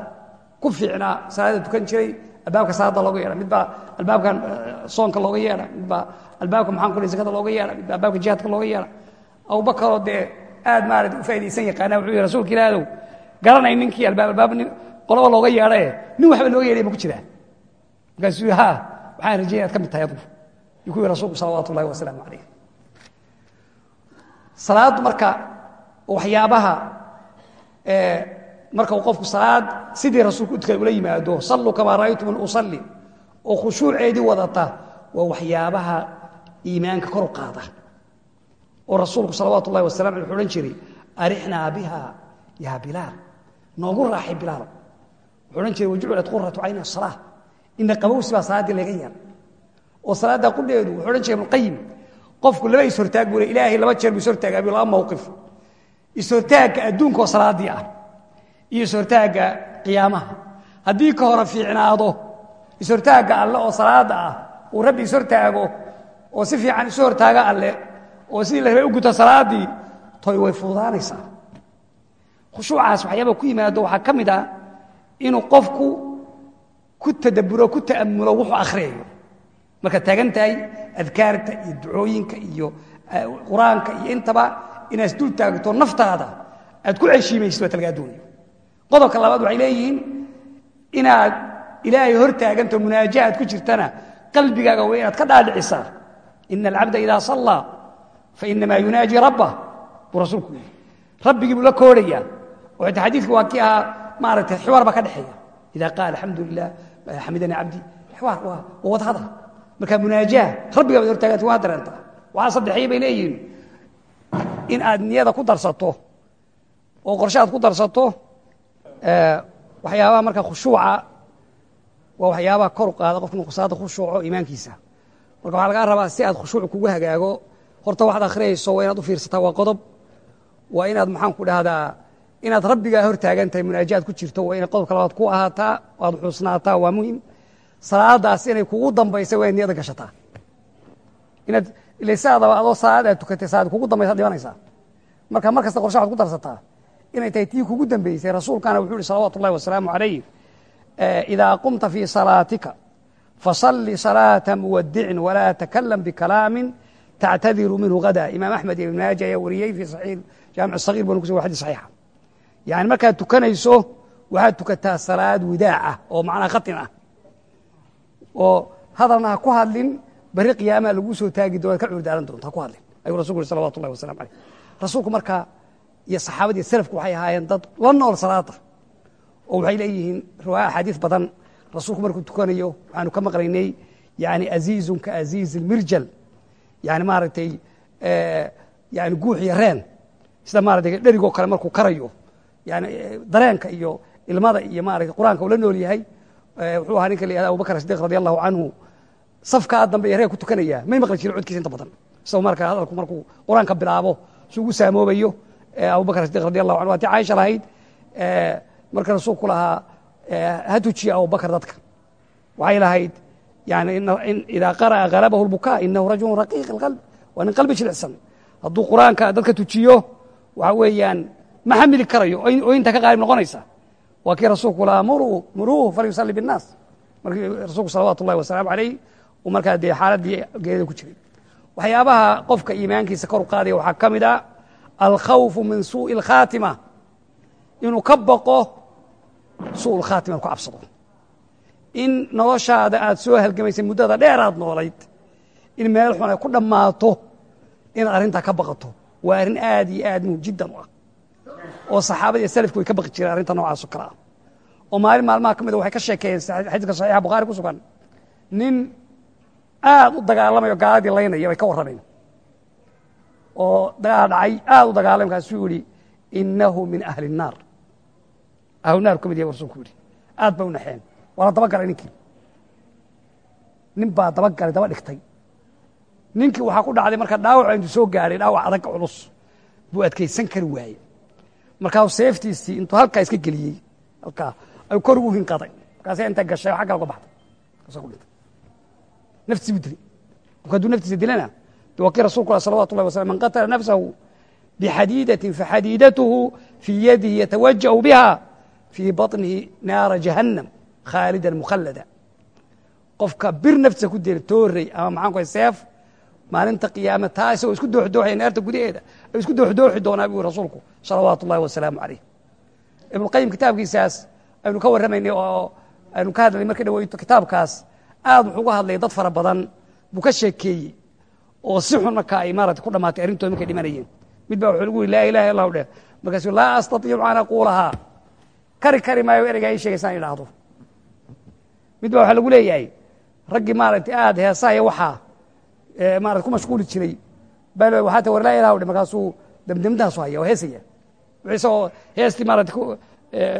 Speaker 1: ku fiicnaa salaada tukan jiray albaabka salaada looga yeedha midbaa albaabkan soonka looga yeedha midbaa albaabka maxaan ku zakada looga yeedha midbaa albaabka jihaadka looga yeedha abubakaroo dee aad maarata u faa'idaysan yaqaana wuxuu yihi rasuulka ilaadow garanay ninkii albaab albaab nin qoloba looga yeedhae nin waxba looga yeedhay ma ku jiraa. Markaasuu yihi ha waxaan rajaya inaad ka mid tahay adugu. Yuu ku yihi rasuulku salawaatu ullahi wasalaamu calayh. Salaaddu marka waxyaabaha marka uu qofku salaad sidii rasuulku udka ula yimaado salluu kamaa ra'aytum usalli oo khushuuceedii wadata waa waxyaabaha iimaanka kor u qaada oo rasuulku salawaatu ullahi wasalam aleh wuxu odhan jiray arixnaa biha yaa bilaal noogu raaxay bilaal. Wuxuu odhan jiray wajucilat quratu cayni asalaa ina qabowsi baa salaaddii laga yar oo salaaddaa qudheedu wuxuu odhan jiray ibnuqayim qofku laba ishortaag buu ilaahay laba jeer buu ishortaagaa bu laba mawqif. Ishortaagga adduunkaoo salaadii ah iyo ishortaagga qiyaamaha. Haddii ka hore fiicnaado ishortaagga alle oo salaada ah uu rabbi ishortaago oo si fiican isu hortaaga alle oo sidii la rabay u guto salaadii toy way fududaanaysaa. Khushuucaas waxyaaba ku yimaado waxaa ka ah inuu qofku ku tadabburo ku ta'amulo wuxuu akhriyayo markaad taagan tahay adkaarta iyo ducooyinka iyo qur'aanka iyo intaba inaad isdul taagto naftaada aad ku ceshiimaysid waa talagaa doonayo qodobka labaad waxay leeyihiin inaad ilaahay hor taaganto munaajaad ku jirtana qalbigaaga waa inaad ka dhaadhicisaa. Ina alcabda idaa sallaa fainamaa yunaaji rabbah buu rasuulku yidhi rabbigii buu la koodhayaa oo xitaa xadiidka waa kii ahaa maaragtay xiwaar baa ka dhexeeya ida qaal alxamdu lilah xamidanii cabdi xiwaar waa waa wadahadal marka munaajaah rabbigaa baad hortaaganta waa dareentaa waxaa saddexii bay leeyihiin in aad niyada ku darsato oo qorshe aad ku darsato waxyaabaha marka khushuuca waa waxyaabaha kor u qaada qofka inuu salaada khushuuco iimaankiisa marka waxaa lagaa rabaa si aad khushuuc kugu hagaago horta waxaad akhriyayso waa inaad u fiirsataa waa qodob. Waa inaad maxaan ku dhahdaa inaad rabbigaa hor tahay munaajaad ku jirto waa inay qodobka labaad ku ahaataa aad xuusnaataa waa muhiim salaadaas inay kugu dambaysa waa niyada gashataa. Inaad ilasaadaba adoo salaad aad tukatay salaad kugu dambaysa dhibanaysaa marka mar kasta qorshe waxad ku darsataa. Inay tahay tii kugu dambeysay rasuulkana wuxuu yihi salawatu ullahi wasalaamu calayh idaa qumta fii salaatika fasalli salaata muwadicin walaa takalam bikalaamin tactadiru minhu hada imaam axmed iyo ibn maaja ayaa wariyey fii saxiix jaamic sagiir banu kusuga xadis saxiixa yani markaad tukanayso waxaad tukataa salaad widaaca oo macnaa khatin ah oo hadalna ha ku hadlin beri qiyaamaha lagu soo taagi doona ka cuurdaaran doonta ha ku hadlin ayuu rasulku yuri salawatu ullahi wasalam aleyh rasuulku marka iyo saxaabadii salafku waxay ahaayeen dad la nool salaada oo waxay leeyihiin riwaaya axaadiis badan rasuulku markuu tukanayo waxaanu ka maqlaynay yani aziizun ka aziiz ilmirjal yani maaragtay yani guux iyo reen. Sida maaratay dherigoo kale markuu karayo yani dareenka iyo ilmada iyo maarata qur'aanka uu la nool yahay wuxuu ahaa ninka la yihahda abubakar sidiq radi allahu canhu safkaa dambe iyo reer ku tukanaya may maqli jirin codkiisa inta badan. Isagoo marka hadalku markuu qur'aanka bilaabo si ugu saamoobayo abubakar sidiq radi allahu anhu. Waati caaisha lahayd marka rasuulku lahaa ha tujiya abubakar dadka. Waxay lahayd yani idaa qara'a halabahu lbukaa inahu rajulun raqiiq alqalb waa nin qalbi jilicsan hadduu qur-aanka dadka tujiyo waxa weeyaan ma xamili karayo oyinta ka qaalib noqonaysa waa kii rasuulku lahaa muruu muruuhu falyusalli biاnnaas markii rasuulku salawaatu ullahi wasalaamu calayh uu markaa dee xaaladdii geerida ku jiray waxyaabaha qofka iimaankiisa kor u qaadaya waxaa ka mid a alkhawfu min suuءi اlkhaatima inuu ka baqo suuء اlkhaatima ku cabsado in noloshaada aad soo halgamaysay muddada dheer aad noolayd in meel xun ay ku dhammaato inaad arrintaa ka baqato. Waa arrin aad iyo aad muhiim jiddan u ah. Oo saxaabada iyo salafku way ka baqi jireen arrinta noocaasoo kale ah. Oo maalin maalmaha ka mida waxay ka sheekeeyeen xadiiska saxiixa bukhaari ku sugan nin aad u dagaalamayo gaaladii laynaya bay ka warrameen. Oo dagaal dhacay aad u dagaalamay markaasuu yihi inahu min ahli الnaar ahlu naar ka mid yahay rasuulku yihi aad bay u naxeen waa la ninkii nin baa daba daba dhigtay. Ninkii waxaa ku dhacday marka dhaawac intuu soo gaadhay dhaawac adag culus. Buu adkaysan kari waaye markaasuu seeftiisii intuu halkaa iska geliyey halkaa ayuu kor ugu hinqaday markaasa inta gashay oo xagga uga baxday. Markaasa buu dilay. Marka hadduu naftiisa dilana de waa lah salawatu ullahi waslam man qatala nafsahu bixadiidatin faxadiidatuhu fii yadihi yatawaja'u biha fii baطnihi naara jahannam khaalidan mukhallada. Qofka bir naftiisa ku dila toorey ama maxaan ku seef maalinta qiyaame taa isagoo isku dooxdooxaya naarta gudaheeda ay isku dooxdooxi doonaa buu rasuulku salawaatu ullahi wasalaamu calayh. Ibnuqayim kitaabkiisaas aynu ka warramaynay oo aynu ka hadlay marka dhaweyto kitaabkaas aad wuxuu uga hadlaya dad fara badan buu ka sheekeeyey oo si xun marka ay maarata ku dhamaatay arrintooda markay dhimanayeen. Mid baa wuxuu lagu yiri laa ilaha illahu dheh. Markaasuu laa astatiicu an aquulahaa kari kari maayo ereygaa ii sheegaysaan idhaahdo mid baa waxaa lagu leeyahay. Raggii maaragtay aad heesahaya waxaa maarata ku mashquuli jiray. Bal waxaa ta war laa ilah dhe markaasuu damdamdaasu haya oo heesaya. Isagoo heestii maarata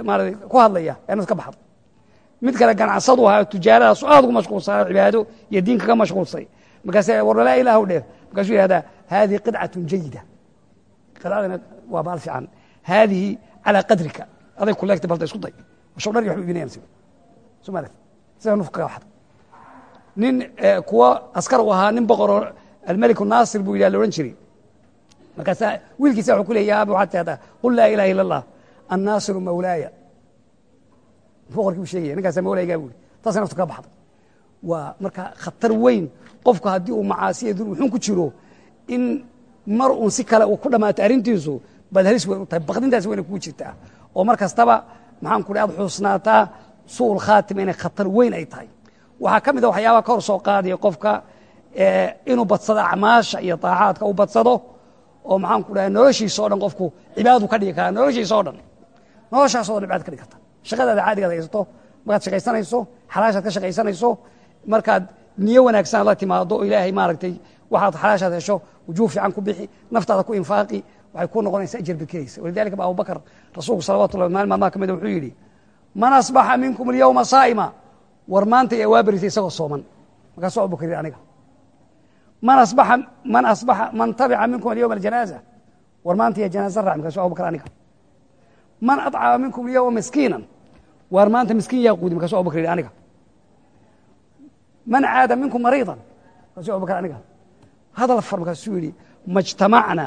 Speaker 1: maarata ku hadlaya eenad ka baxdo mid kale ganacsadu ahaa tujaaradaas aad ugu mashquulsanaa cibaado iyo diinka ka mashquulsay. Markaas war laa ilahu dheh markaasuu yihahdaa hadihi qidcatun jayida qidcadana waa baal fiican. Haadihi calaa qadrika. Aday kuleegtay balda isku day. Show dhar iyo waxba iibinayan soo maaragti sida nufka kaga baxda nin kuwa askar u ahaa nin boqoroo almeliku naasir buu yidhah la odhan jiray. Markaasaa wiilkiisa wuxuu ku leey ya abi waxaad tahdaa qul laa ilaha illa allah annaasiru mawlaaya. Boqorkii buu sheegaya ninkaasaa mawlaygaa buu yidhi taasay naftu kaga baxday waa marka khatar weyn qofku haddii uu macaasiya dul wuxuun ku jiro in mar uun si kale uu ku dhammaato arrintiisu baad halis weyn u tahay baqdintaas weyna kugu jirtaa. Oo mar kastaba maxaan ku aad xuusnaataa suul khaatima inay khatar weyn ay tahay. Waxaa ka mid a waxyaabaha ka hor soo qaadaya qofka inuu badsado acmaasha iyo daacaadka uu badsado oo maxaan ku dhaha noloshiisa o dhan qofku cibaadadu ka dhigi karaa noloshiisa o dhan. Noloshaas o dhan cibaad ka dhigi karta. Shaqadaada caadigaad haysato markaad shaqaysanayso xalaashaad ka shaqaysanayso markaad niyo wanaagsan la timaado oo ilaahay maaragtay waxaad xalaashaad hesho wujuuh fiican ku bixi naftaada ku infaaqi waxay ku noqonaysaa ajar bikiraysa. Walidalika ba abubakr rasuulku salawatu llahi maalin maalmaha ka mida wuxuu yidhi man asbaxa minkum alyawma saa'ima. War maanta iyo waabarisay isagoo sooman. Markaasuu abubakr yidhi aniga. Man asbaxa man asbaxa man tabica minkum alyawma aljanaaza. War maanta iyo janaaza raac markaasuu abubakr aniga. Man adcama minkum alyawma miskiinan. Waar maanta miskiin yaa quudi. Markaasuu abubakr yidhi aniga. Man caada minkum mariidan. Markaasuu abubakr aniga. Hadal far markaasuu yidhi majtamacna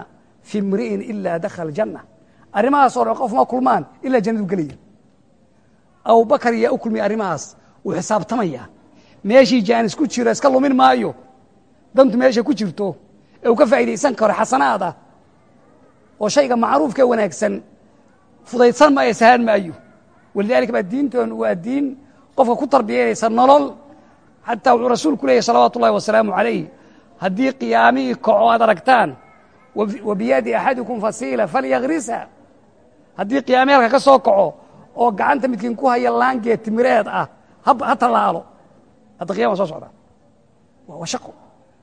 Speaker 1: fi mri'in ilaa dakhala janna. Arrimahaas oo dhan qof ma kulmaan ilaa jannadu gelaya abubakar yaa u kulmiya arrimahaas wuu xisaabtamaya. Meeshii jaanis ku jiro iska lumin maayo. Dantu meesha ku jirto ee uu ka faa'idaysan karo xasanaad ah oo shayga macruufka wanaagsan. Fudaydsan maayo sahaan maayo. Walidalika baa diintoon waa diin. Qofka ku tarbiyanaysa nolol. Xataa wuxuu rasuulku leeyahy salawaatu ullahi wasalaamu calayh haddii qiyaamihii kaco aad aragtaan wa biyadi axadikum fasiila falyakrisha haddii qiyaami halka ka soo kaco oo gacanta midkiin ku haya laangeed timireed ah ha tallaalo. Hadda qiyama soo socdaa waa shaqo.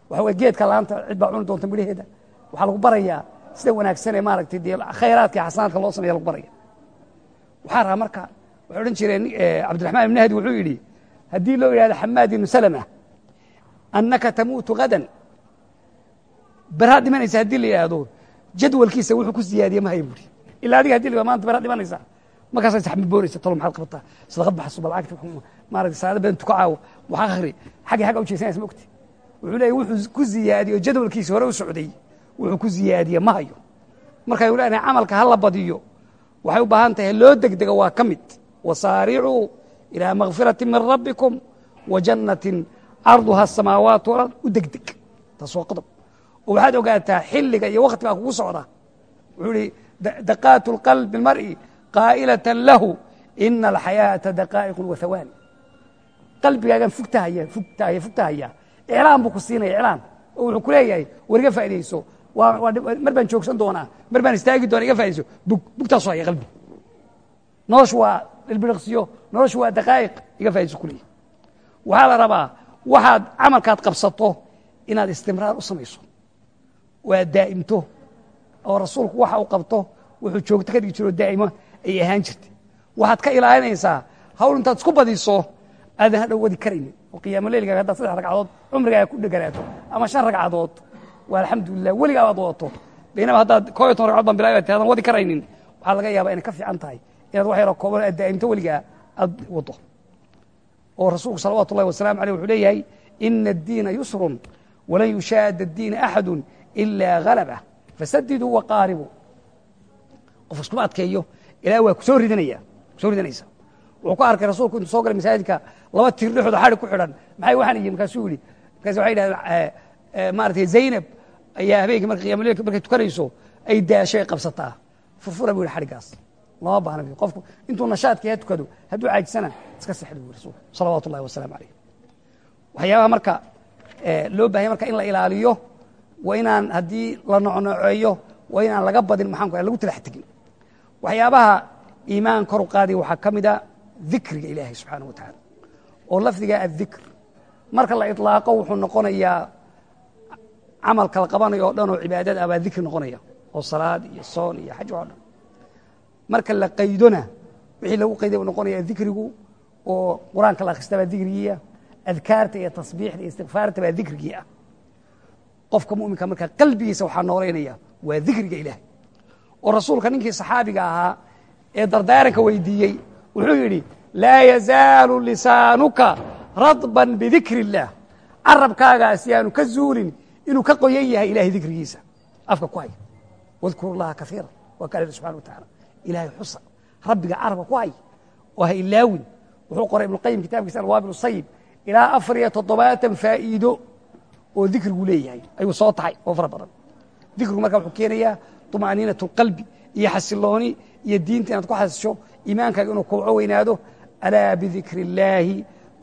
Speaker 1: Waxa wey geedka laanta cid baa cuni doonta midhaheeda. Waxaa lagu barayaa sida wanaagsan ee maaragtay dee khayraadka xasanaadka loo sameya lagu baraya waxaa rabaa marka waxay odhan jireen cabdiraxmaan ibn hadi wuxuu yidhi haddii loo yidhahdo xamaad ibnu salama annaka tamuutu gadan beraad dhimanaysa haddii la yidhaahdo jadwalkiisa wuxuu ku siyaadiye mahay buuri ilaa adiga haddii la maanta beraad dhimanaysa markaasa saxmiboonaysa talo maxaad qabataa sadaqad baxso balcagta maarata salaada badan tuka caawo. Wax akhri xagga xagga u jeesanaysa ma ogti wuxuu leeyahy wuxuu ku ziyaadiyo jadwalkiisa hore u socday wuxuu ku ziyaadiye ma hayo. Markaynu leenahay camalka ha la badiyo. Waxay u baahan tahay loo degdego waa ka mid. Wasaaricuu ilaa makfirati min rabbikum wa jannatin carduha asamaawaat walard u degdeg. Taas waa qodob oo waxaad ogaataa xilliga iyo wakti baa kugu socda. Wuxuu ihi daqaatu اlqalb اlmar'i qaa'ilata lahu ina alxayaaةa daqaa'iq wa hawaani qalbigaagan fugtahaya fugtahaya fugtahaya iclaan buu ku siinaya iclaan oo wuxuu ku leeyahay war iga faa'idayso mar baan joogsan doonaa mar baan istaagi doona iga faa'idayso bug bugtaasu haya qalbi noloshu waa ilbiriqsiyo noloshu waa daqaa'iq iga faa'idayso ku leeyahy waxaa la rabaa waxaad camalkaad qabsato inaad istimraar u samayso waa daa'imto oo rasuulku waxa uu qabto wuxuu joogto ka dhigi jiro daa'imo ay ahaan jirtay. Waxaad ka ilaalinaysaa hawl intaad isku badiso aadan hadhow wadi karaynin. Oo qiyaamo leylgaaga haddaad saddex ragcadood cumrigaaga ku dheganaato ama shan ragcadood waa alxamdulilah weligaa aad wadato. Baynama haddaad koo iyo toban ragcadood baan bilaabi aadan wadi karaynin. Waxaa laga yaabaa inay ka fiican tahay inaad wax yaroo kooban aad daa'imto weligaa aad wado. Oo rasuulku salawaatu ullahi wasalamu aleyh wuxuu leeyahay ina addiina yusrun walan yushaada addiina axadu ilaa halaba fasadiduu waqaaribuu qof iskuma adkeeyo ilaah waa ku soo ridinaya ku soo ridanaysa. Wuxuu ku arkay rasuulku intuu soo galay masaajidka laba tiir dhexooda xadhi ku xidhan. Maxay waxaan yihiin markaasuu yihi markaas waxay yidhahdeen maaratay zaynab ayaa habeenkii marka qiyamuleyka markay tukanayso ay daashay ay qabsataa. Furfura buu yihi xadhigaas lama baahna bu qofku intuu nashaadka ha tukado hadduu caajisana iska sexda buu rasuulku salawaatu ullahi wasalaamu calayh waxyaabaha marka loo bahanya marka in la ilaaliyo waa inaan haddii la nocnoceeyo waa inaan laga badin maxaan ku lagu talax tegin waxyaabaha iimaan kor u qaadaya waxaa ka mid a dikriga ilaahay subxaana wa tacaala oo lafdiga addikr. Marka la iطlaaqo wuxuu noqonayaa camalka la qabanayo o dhan oo cibaadada ah dikri noqonaya oo salaad iyo soon iyo xaj oo dhan. Marka la qaydona wixii lagu qayday u noqonaya dikrigu oo qur'aanka la akhrista baa dikrigiia adkaarta iyo tasbiixda iyo istikfaarta baa dikrigii ah qofka muminka markaa qalbigiisa waxaa noolaynaya waa dikriga ilaahay oo rasuulka ninkii saxaabiga ahaa ee dardaaranka weydiiyey wuxuu yidhi laa yazaalu lisaanuka radban bidikri اllah carabkaagaasi yaanu ka zuulin inuu ka qoyan yahay ilahay dikrigiisa. Afka ku hay. Wadkuru llaha kaiira waa ka subxana wa taala ilahay xusa. Rabbiga carabka ku hay oo ha ilaawin. Wuxuu qoray ibnuqayim kitabkiisa alwaabil ilaa afar iyo toddobaatan faa'iido oo dikrigu leeyahay. Ayuu soo taxay oo fara badan. Dikrigu marka wuxuu keenayaa طumaaniinaة اqalbi iyo xasilooni iyo diinta inaad ku xasisho iimaankaaga inuu kowco weynaado alaa bidikri اllaahi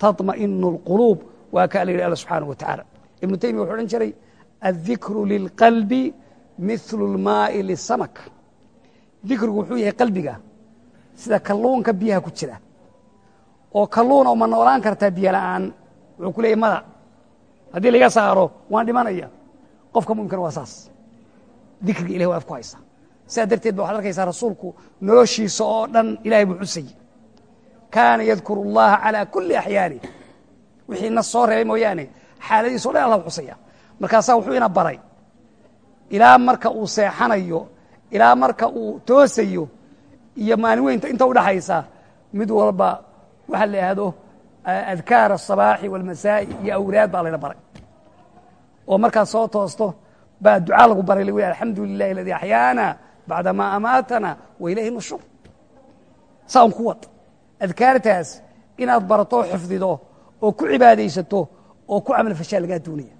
Speaker 1: taطmaئinu اlquluub waa kaa la yidhi alla subxaanaه wa taعala ibnu taymiya wuxuu odhan jiray aلdikru lilqalbi mithlu اlmaaءi lisamak dikrigu wuxuu yahay qalbiga sida kalluunka biyaha ku jira oo kalluuna ma noolaan kartaa biyo la'aan wuxuu ku leeyay mada haddii laga saaro waan dhimanaya qofka muminkana waa saas dikriga ilahi waa af ku haysa sidaa darteed ba waxad arkaysaa rasuulku noloshiisa oo dhan ilahay buu xusayey kaana yadkuru اllaha calى kuli axyaani wixii na soo reebay mooyaane xaaladiisa o dhan alla xusaya markaasaa wuxuu ina baray ilaa marka uu seexanayo ilaa marka uu toosayo iyo maalin weynta inta udhaxaysa mid walba waxa la ihahdo adkaar الصabaaxi wاlmasaa'i iyo awraad baa layna baray oo markaad soo toosto baa ducaa lagu baray lagu alxamdu lilahi aladi axyaana bacda ma amaatana wa ilayhi nushuur saa un ku wad. Adkaartaas inaad barato oo xifdido oo ku cibaadaysato oo ku camal fashaa lagaa doonaya.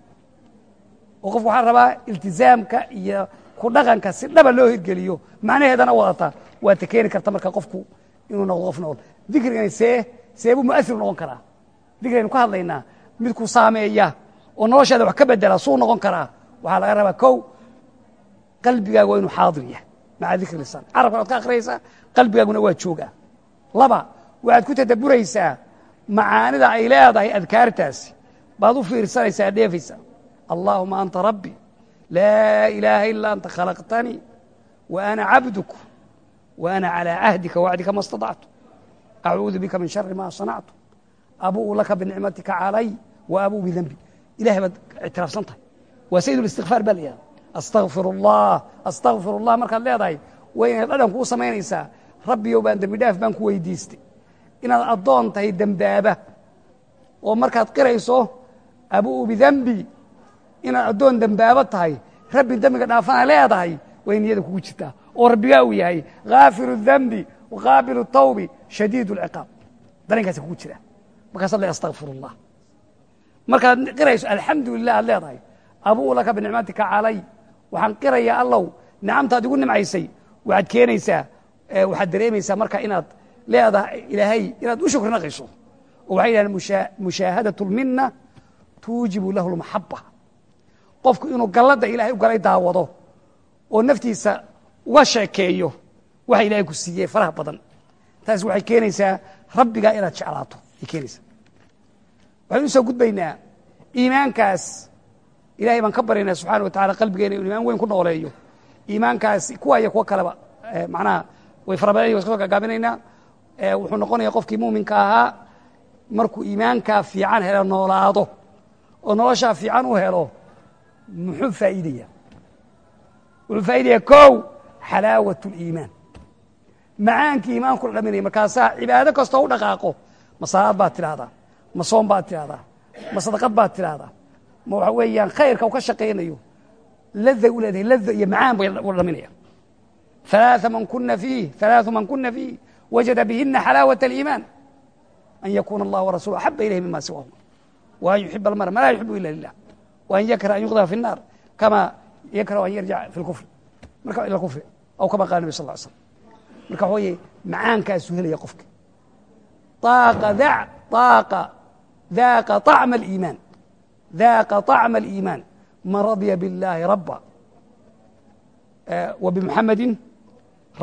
Speaker 1: Oo qofku waxaa rabaa iltizaamka iyo ku dhaqanka si dhaba loo hirgeliyo macnaheedana wadata waa ta keeni karta marka qofku inuu noqdo qof nool. Dikrigani see seebuu muathir noqon karaa. Dikrigaynu ka hadlaynaa midku saameeya oo noloshaada wax ka bedela suu noqon karaa waxaa laga rabaa kow qalbigaagu waa inuu xaadir yahay. Maca dikri lisan carabkan waad ka akhriyaysaa qalbigaaguna waa joogaa. Laba waxaad ku tadabburaysaa macaanida ay leedahay adkaartaasi. Baad u fiirsanaysaa dheefaysaa. Allaahuma anta rabbi laa ilaaha ilaa anta khalaqtanii wa ana cabduk wa ana calaa cahdika wacdika ma اstaطactu acuudu bika min shari maa sanactu. Abuu laka binicmatika calay wa abuu bidenbi ilahay baad ictiraafsan tahay waa sayidulistikaar baa la yihahda astagfir allah astagfir allah markaad leedahay waa inay dhadhan kuu samaynaysaa rabbiyow baan dembi dhaaf baan ku weydiistay inaad addoon tahay dembaaba oo markaad qirayso abuu bidembi inaad addoon dembaaba tahay rabbi dembiga dhaafana leedahay way niyada kugu jirtaa oo rabbigaa uu yahay khaafiru dembi waqaabilu tawbi shadiid اlciqaab dareenkaasi kugu jira markaasaad le astagfir allah abuu laka binicmatika calay waxaan qirayaa allow nicamtaad igu nimcaysay waxaad keenaysaa waxaad dareemaysaa marka inaad leedahay ilaahay inaad u shukri naqiso oo waxay yidhahdeen mushaahadat اlmina tuujibu lahu اlmaxaba qofku inuu galladda ilaahay u galay daawado oo naftiisa uga sheekeeyo waxa ilaahay ku siiyey faraha badan. Taas waxay keenaysaa rabbigaa inaad jeclaato ay keenaysaa. Waxaynu u soo gudbaynaa iimaankaas ilahay baan ka baryaynaa subxana wa tacala qalbigeena inu imaan weyn ku nooleeyo iimaankaasi kuwa iyo kuwo kaleba macnaha way fara badan wa ska soo gaagaabinaynaa wuxuu noqonaya qofkii muuminka ahaa markuu iimaankaa fiican helo noolaado. Oo noloshaa fiican u helo muxuu faa'iidaya wuxuu faa'iidaya kow xalaawat اliimaan macaankii iimaanku la dhaminaya markaasaa cibaado kastoo u dhaqaaqo ma salaad baad tidhaahdaa ma soom baad tidhahdaa ma sadaqad baad tidhahdaa ma waxa weeyaan khayrka u ka shaqaynayo laday u leedahay lada iyo macaan bay u dhaminaya ثaلaaثa man kuna fiih ثaلaaثu man kuna fiih wajada bihina xalaawaة الإimaan an yakuna اllah warasulu axaba ilayh mima siwahuma وan yuxib اlmara ma laa yuxibu ila lilah وan yakrha an yuqdfa fi الnar kama yakrahu an yarjac fi اlkufr marka ila kufri aw kama qala nabi sal ه slm marka waxa weye macaankaasuu helaya qofka aaqa daaqa طacma الإimaan daaqa طacma الإimaan man radya biاllahi raba وبمحamdi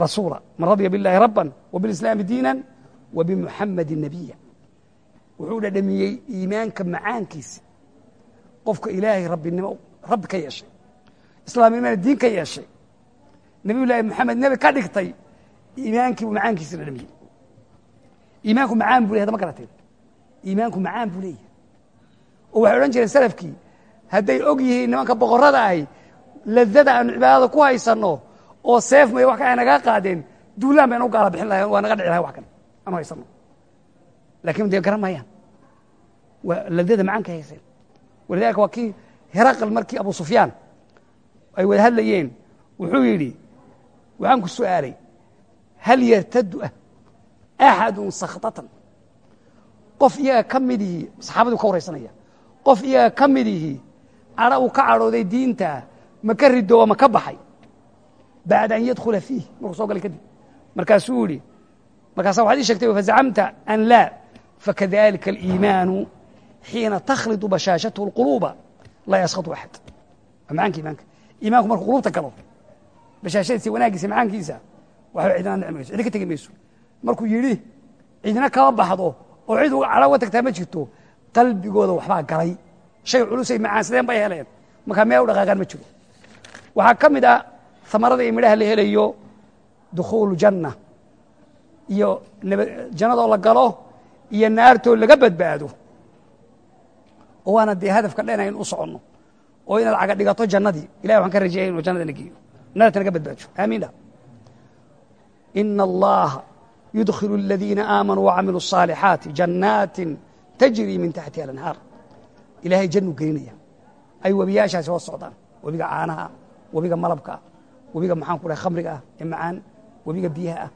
Speaker 1: rasuula man radya biاllahi rabا وباliسlaami diina وبmuxamadi nabiya wuxuu dhadhamiyey iimaanka macaankiisa qofka ilaahay rabbinimo rabbi ka yeeshay islaamnimana diin ka yeeshay nabiy llaahi moxamed nebi ka dhigtay iimaankiibu macaankiisa dhadhamiyey iimaanku macaan bu ley hada ma garateen iimaanku macaan buu leeyahay oo waxay odhan jireen salafkii hadday og yihiin nimanka boqorrada ahi ladada aanu cibaadada ku haysanno oo seef may wax ka ay nagaa qaadeen duulaan baynu u gaala bixin lahayn waa naga dhici lahay wax kan aanu haysanno. Lakin dee garan ladada macaanka hayseen. Walidalika waa kii heraqal markii abu sufyaan ay wada hadlayeen wuxuu yidhi waxaan ku su'aalay hal yartadu ah axadun sakhtatan qof iyaga ka mid ihi saxaabaduu ka waraysanaya qof iyaga ka mid ihi cadho uu ka cadhooday diinta ma ka ridooba ma ka baxay. Bacda an yadkhula fiih markuu soo galay kadib. Markaasuu yihi markaasa waxaad ii sheegtay fazacamta an laa fakadalika aliimaanu xiina takhlidu bashaashatahu اlquluuba laa yaskatu axad waa macaanka iimaanka. Iimaanku markuu qulubta galo bashaashadiisa wanaagiisa macaankiisa waxba cidina nici mayso cidi ka tegi mayso. Markuu yidhi cidina kama baxdo oo cid cadho uga tagtaa ma jirto qalbigooda waxbaa galay shay culusay macaansadeen bay heleen markaa meel u dhaqaaqaan ma jiro waxaa ka mid ah hamarada iyo midhaha la helayo dukhuulu janna iyo jannadoo la galo iyo naartoo laga badbaado oo waana dee hadafka dhenayn u soconno oo inaad caga dhigato jannadii ilahi waxaan ka rajeeya inu jannada na geeyo naarta naga badbaajo aamiin dha ina allaha yudkhilu aladiina aamanuu wacamiluu الصaalixaati jannaatin tajrii min taxtiha alanhaar ilaahay jannuu gelinaya ay webiyaashaasi hoos socdaan. Webiga caanaha webiga malabka ah webiga maxaan ku dhahay khamriga ah ee macaan webiga biyaha ah.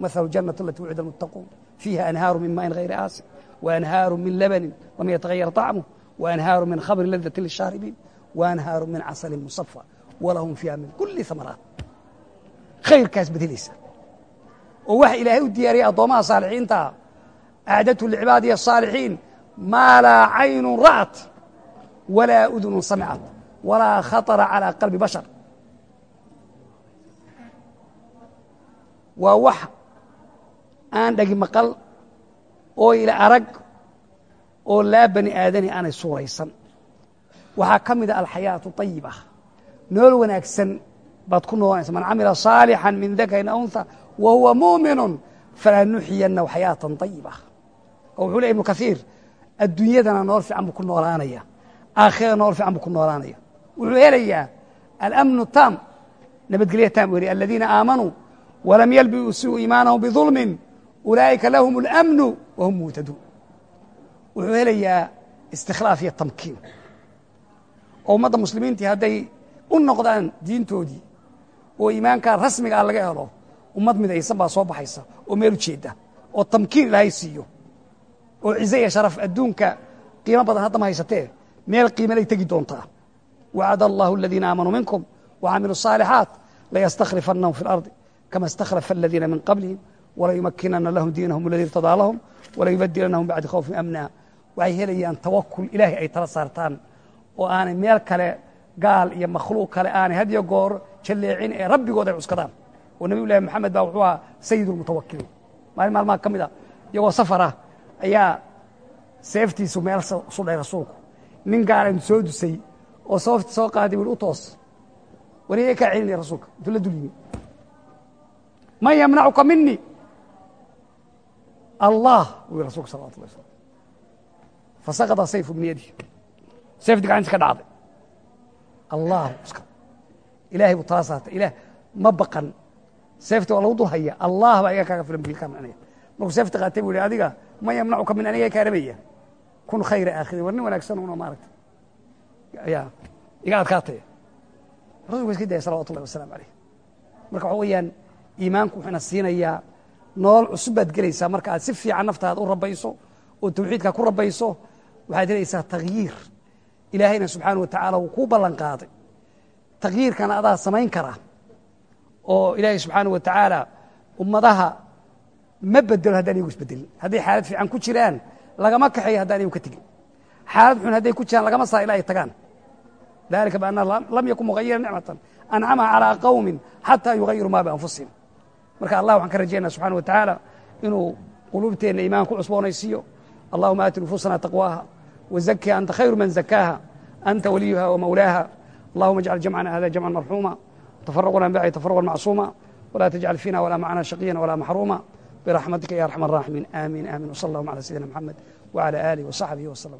Speaker 1: Mahalu janat alati wucida almuttaquun fiiha anhaaru min maain hayri aasin waanhaaru min labanin lam yatagayar طacmuh waanhaaru min khamrin ladati lishaaribiin waanhaaru min casalin musafa walahum fiiha min kuli hamaraat khayrkaas bedelaysa. Oo waxa ilaahay u diyaariyay addoomaha saalixiintaa acdadtu licibaadihi الصaalixiin maa laa caynun ra'at walaa udunun samicat walaa khaطra calىa qalbi bashar waa wax aan dhagi maqal oo ila arag oo laa bani aadani aanay suuraysan waxaa ka mida alxayaaةu طayiba nool wanaagsan baad ku noolanaysa man camila صaalixا min dakarin aw unha wa huwa muuminu falanuxyanahu xayaatan طayiba oo wuxuu ley ibnu kaiir adduunyadana nool fiican buu ku noolaanaya aakhirada nool fiican buu ku noolaanaya. Wuxuu helayaa alamnu tam nabadgelya tam u heliya aladiina aamanuu walam yalbisuu iimaanahum bidulmin ulaa'ika lahum اlamnu wahum muhtaduun wuxuu helayaa istikhlaaf iyo tamkiin. Oo ummadda muslimiintii hadday u noqdaan diintoodii oo iimaankaa rasmiga ah laga helo ummad midaysan baa soo baxaysa oo meel ujeedda oo tamkiin ilaahay siiyo oo cize iyo sharaf adduunka qiimo badan hadda ma haysatee meel qiimalay tegi doontaa wacada allahu aladiina aamanuu minkum wacamiluu الصaalixaat layastakhlifannahum fi اlardi kama اstakhlafa aladiina min qablihim walayumakinana lahum diinahum aladii irtadaa lahum walayubadilanahum bacdi khawfin amna waxay helayaan tawakul ilaahay ay tala saartaan oo aanay meel kale gaal iyo makhluuq kale aanay had iyo goor jalleecin ee rabbigood ay cuskadaan oo nabiyu llahi moxamed baa wuxuu ahaa sayid اlmutawakiliin maalin maalmaha ka mid a iyagoo safar ah ayaa seeftiisu meel sudhay rasuulku nin gaalan soo dusay oo soofti soo qaaday wui u toos. Waniga kaa celinaya rasuulka intuu la dul yamnacuka mini allah buu yhi rasulka salawatu llah slam fasaqada sayfu min yadi seefti gacantiis ka dhacday. Allah uska ilahay buu tala saartay ilaah ma baqan. Seefti waa lagu dul haya allah baa iga kaaga filan bu kaa markuu seefti qaatay bu yihi adiga man yamnacuka min aniga kaa rabaya. Kun khayra aakhiri war nin wanaagsan una maaragta ya iga adkaataya rasulku iska daya salawatu ullahi wasalaamu alayh marka waxa weeyaan iimaanku wuxuuna siinayaa nolol cusub baad gelaysaa. Marka aad si fiican naftaada u rabayso oo tawxiidkaa ku rabayso waxaad helaysaa takyiir ilaahayna subxaana wa tacaala wuu kuu ballan qaaday. Takyiirkana adaa samayn karaa. Oo ilaahay subxaana wa tacaala ummadaha ma bedelo haddaan iyagu isbedelin. Hadday xaalad fiican ku jiraan lagama kaxeeyo haddaan iyagu ka tegin. Xaalad xun hadday ku jiraan lagama saa ilaa ay tagaan dalika bianna lam yakun mugayiran nicmatan ancamaha calىa qowmin xataa yugayiru ma bianfusihim marka allah waxaan ka rajaynaa subxana wa tacaala inuu quluubteenna iimaan ku cusboonaysiiyo. Allahuma aati nufusana taqwaaha wazakiha anta khayru man zakaaha anta waliyuha wamawlaaha allahuma اjcal jamcana hada jamcan marxuuma tafaraquna min bacdi tafaraqan macsuuma wla tajcal fiina wala macna shaqiyan wala maxruuma برحمتك يا أرحم الراحمين آمين آمين وصلى اللهم على سيدنا محمد وعلى آله وصحبه وسلم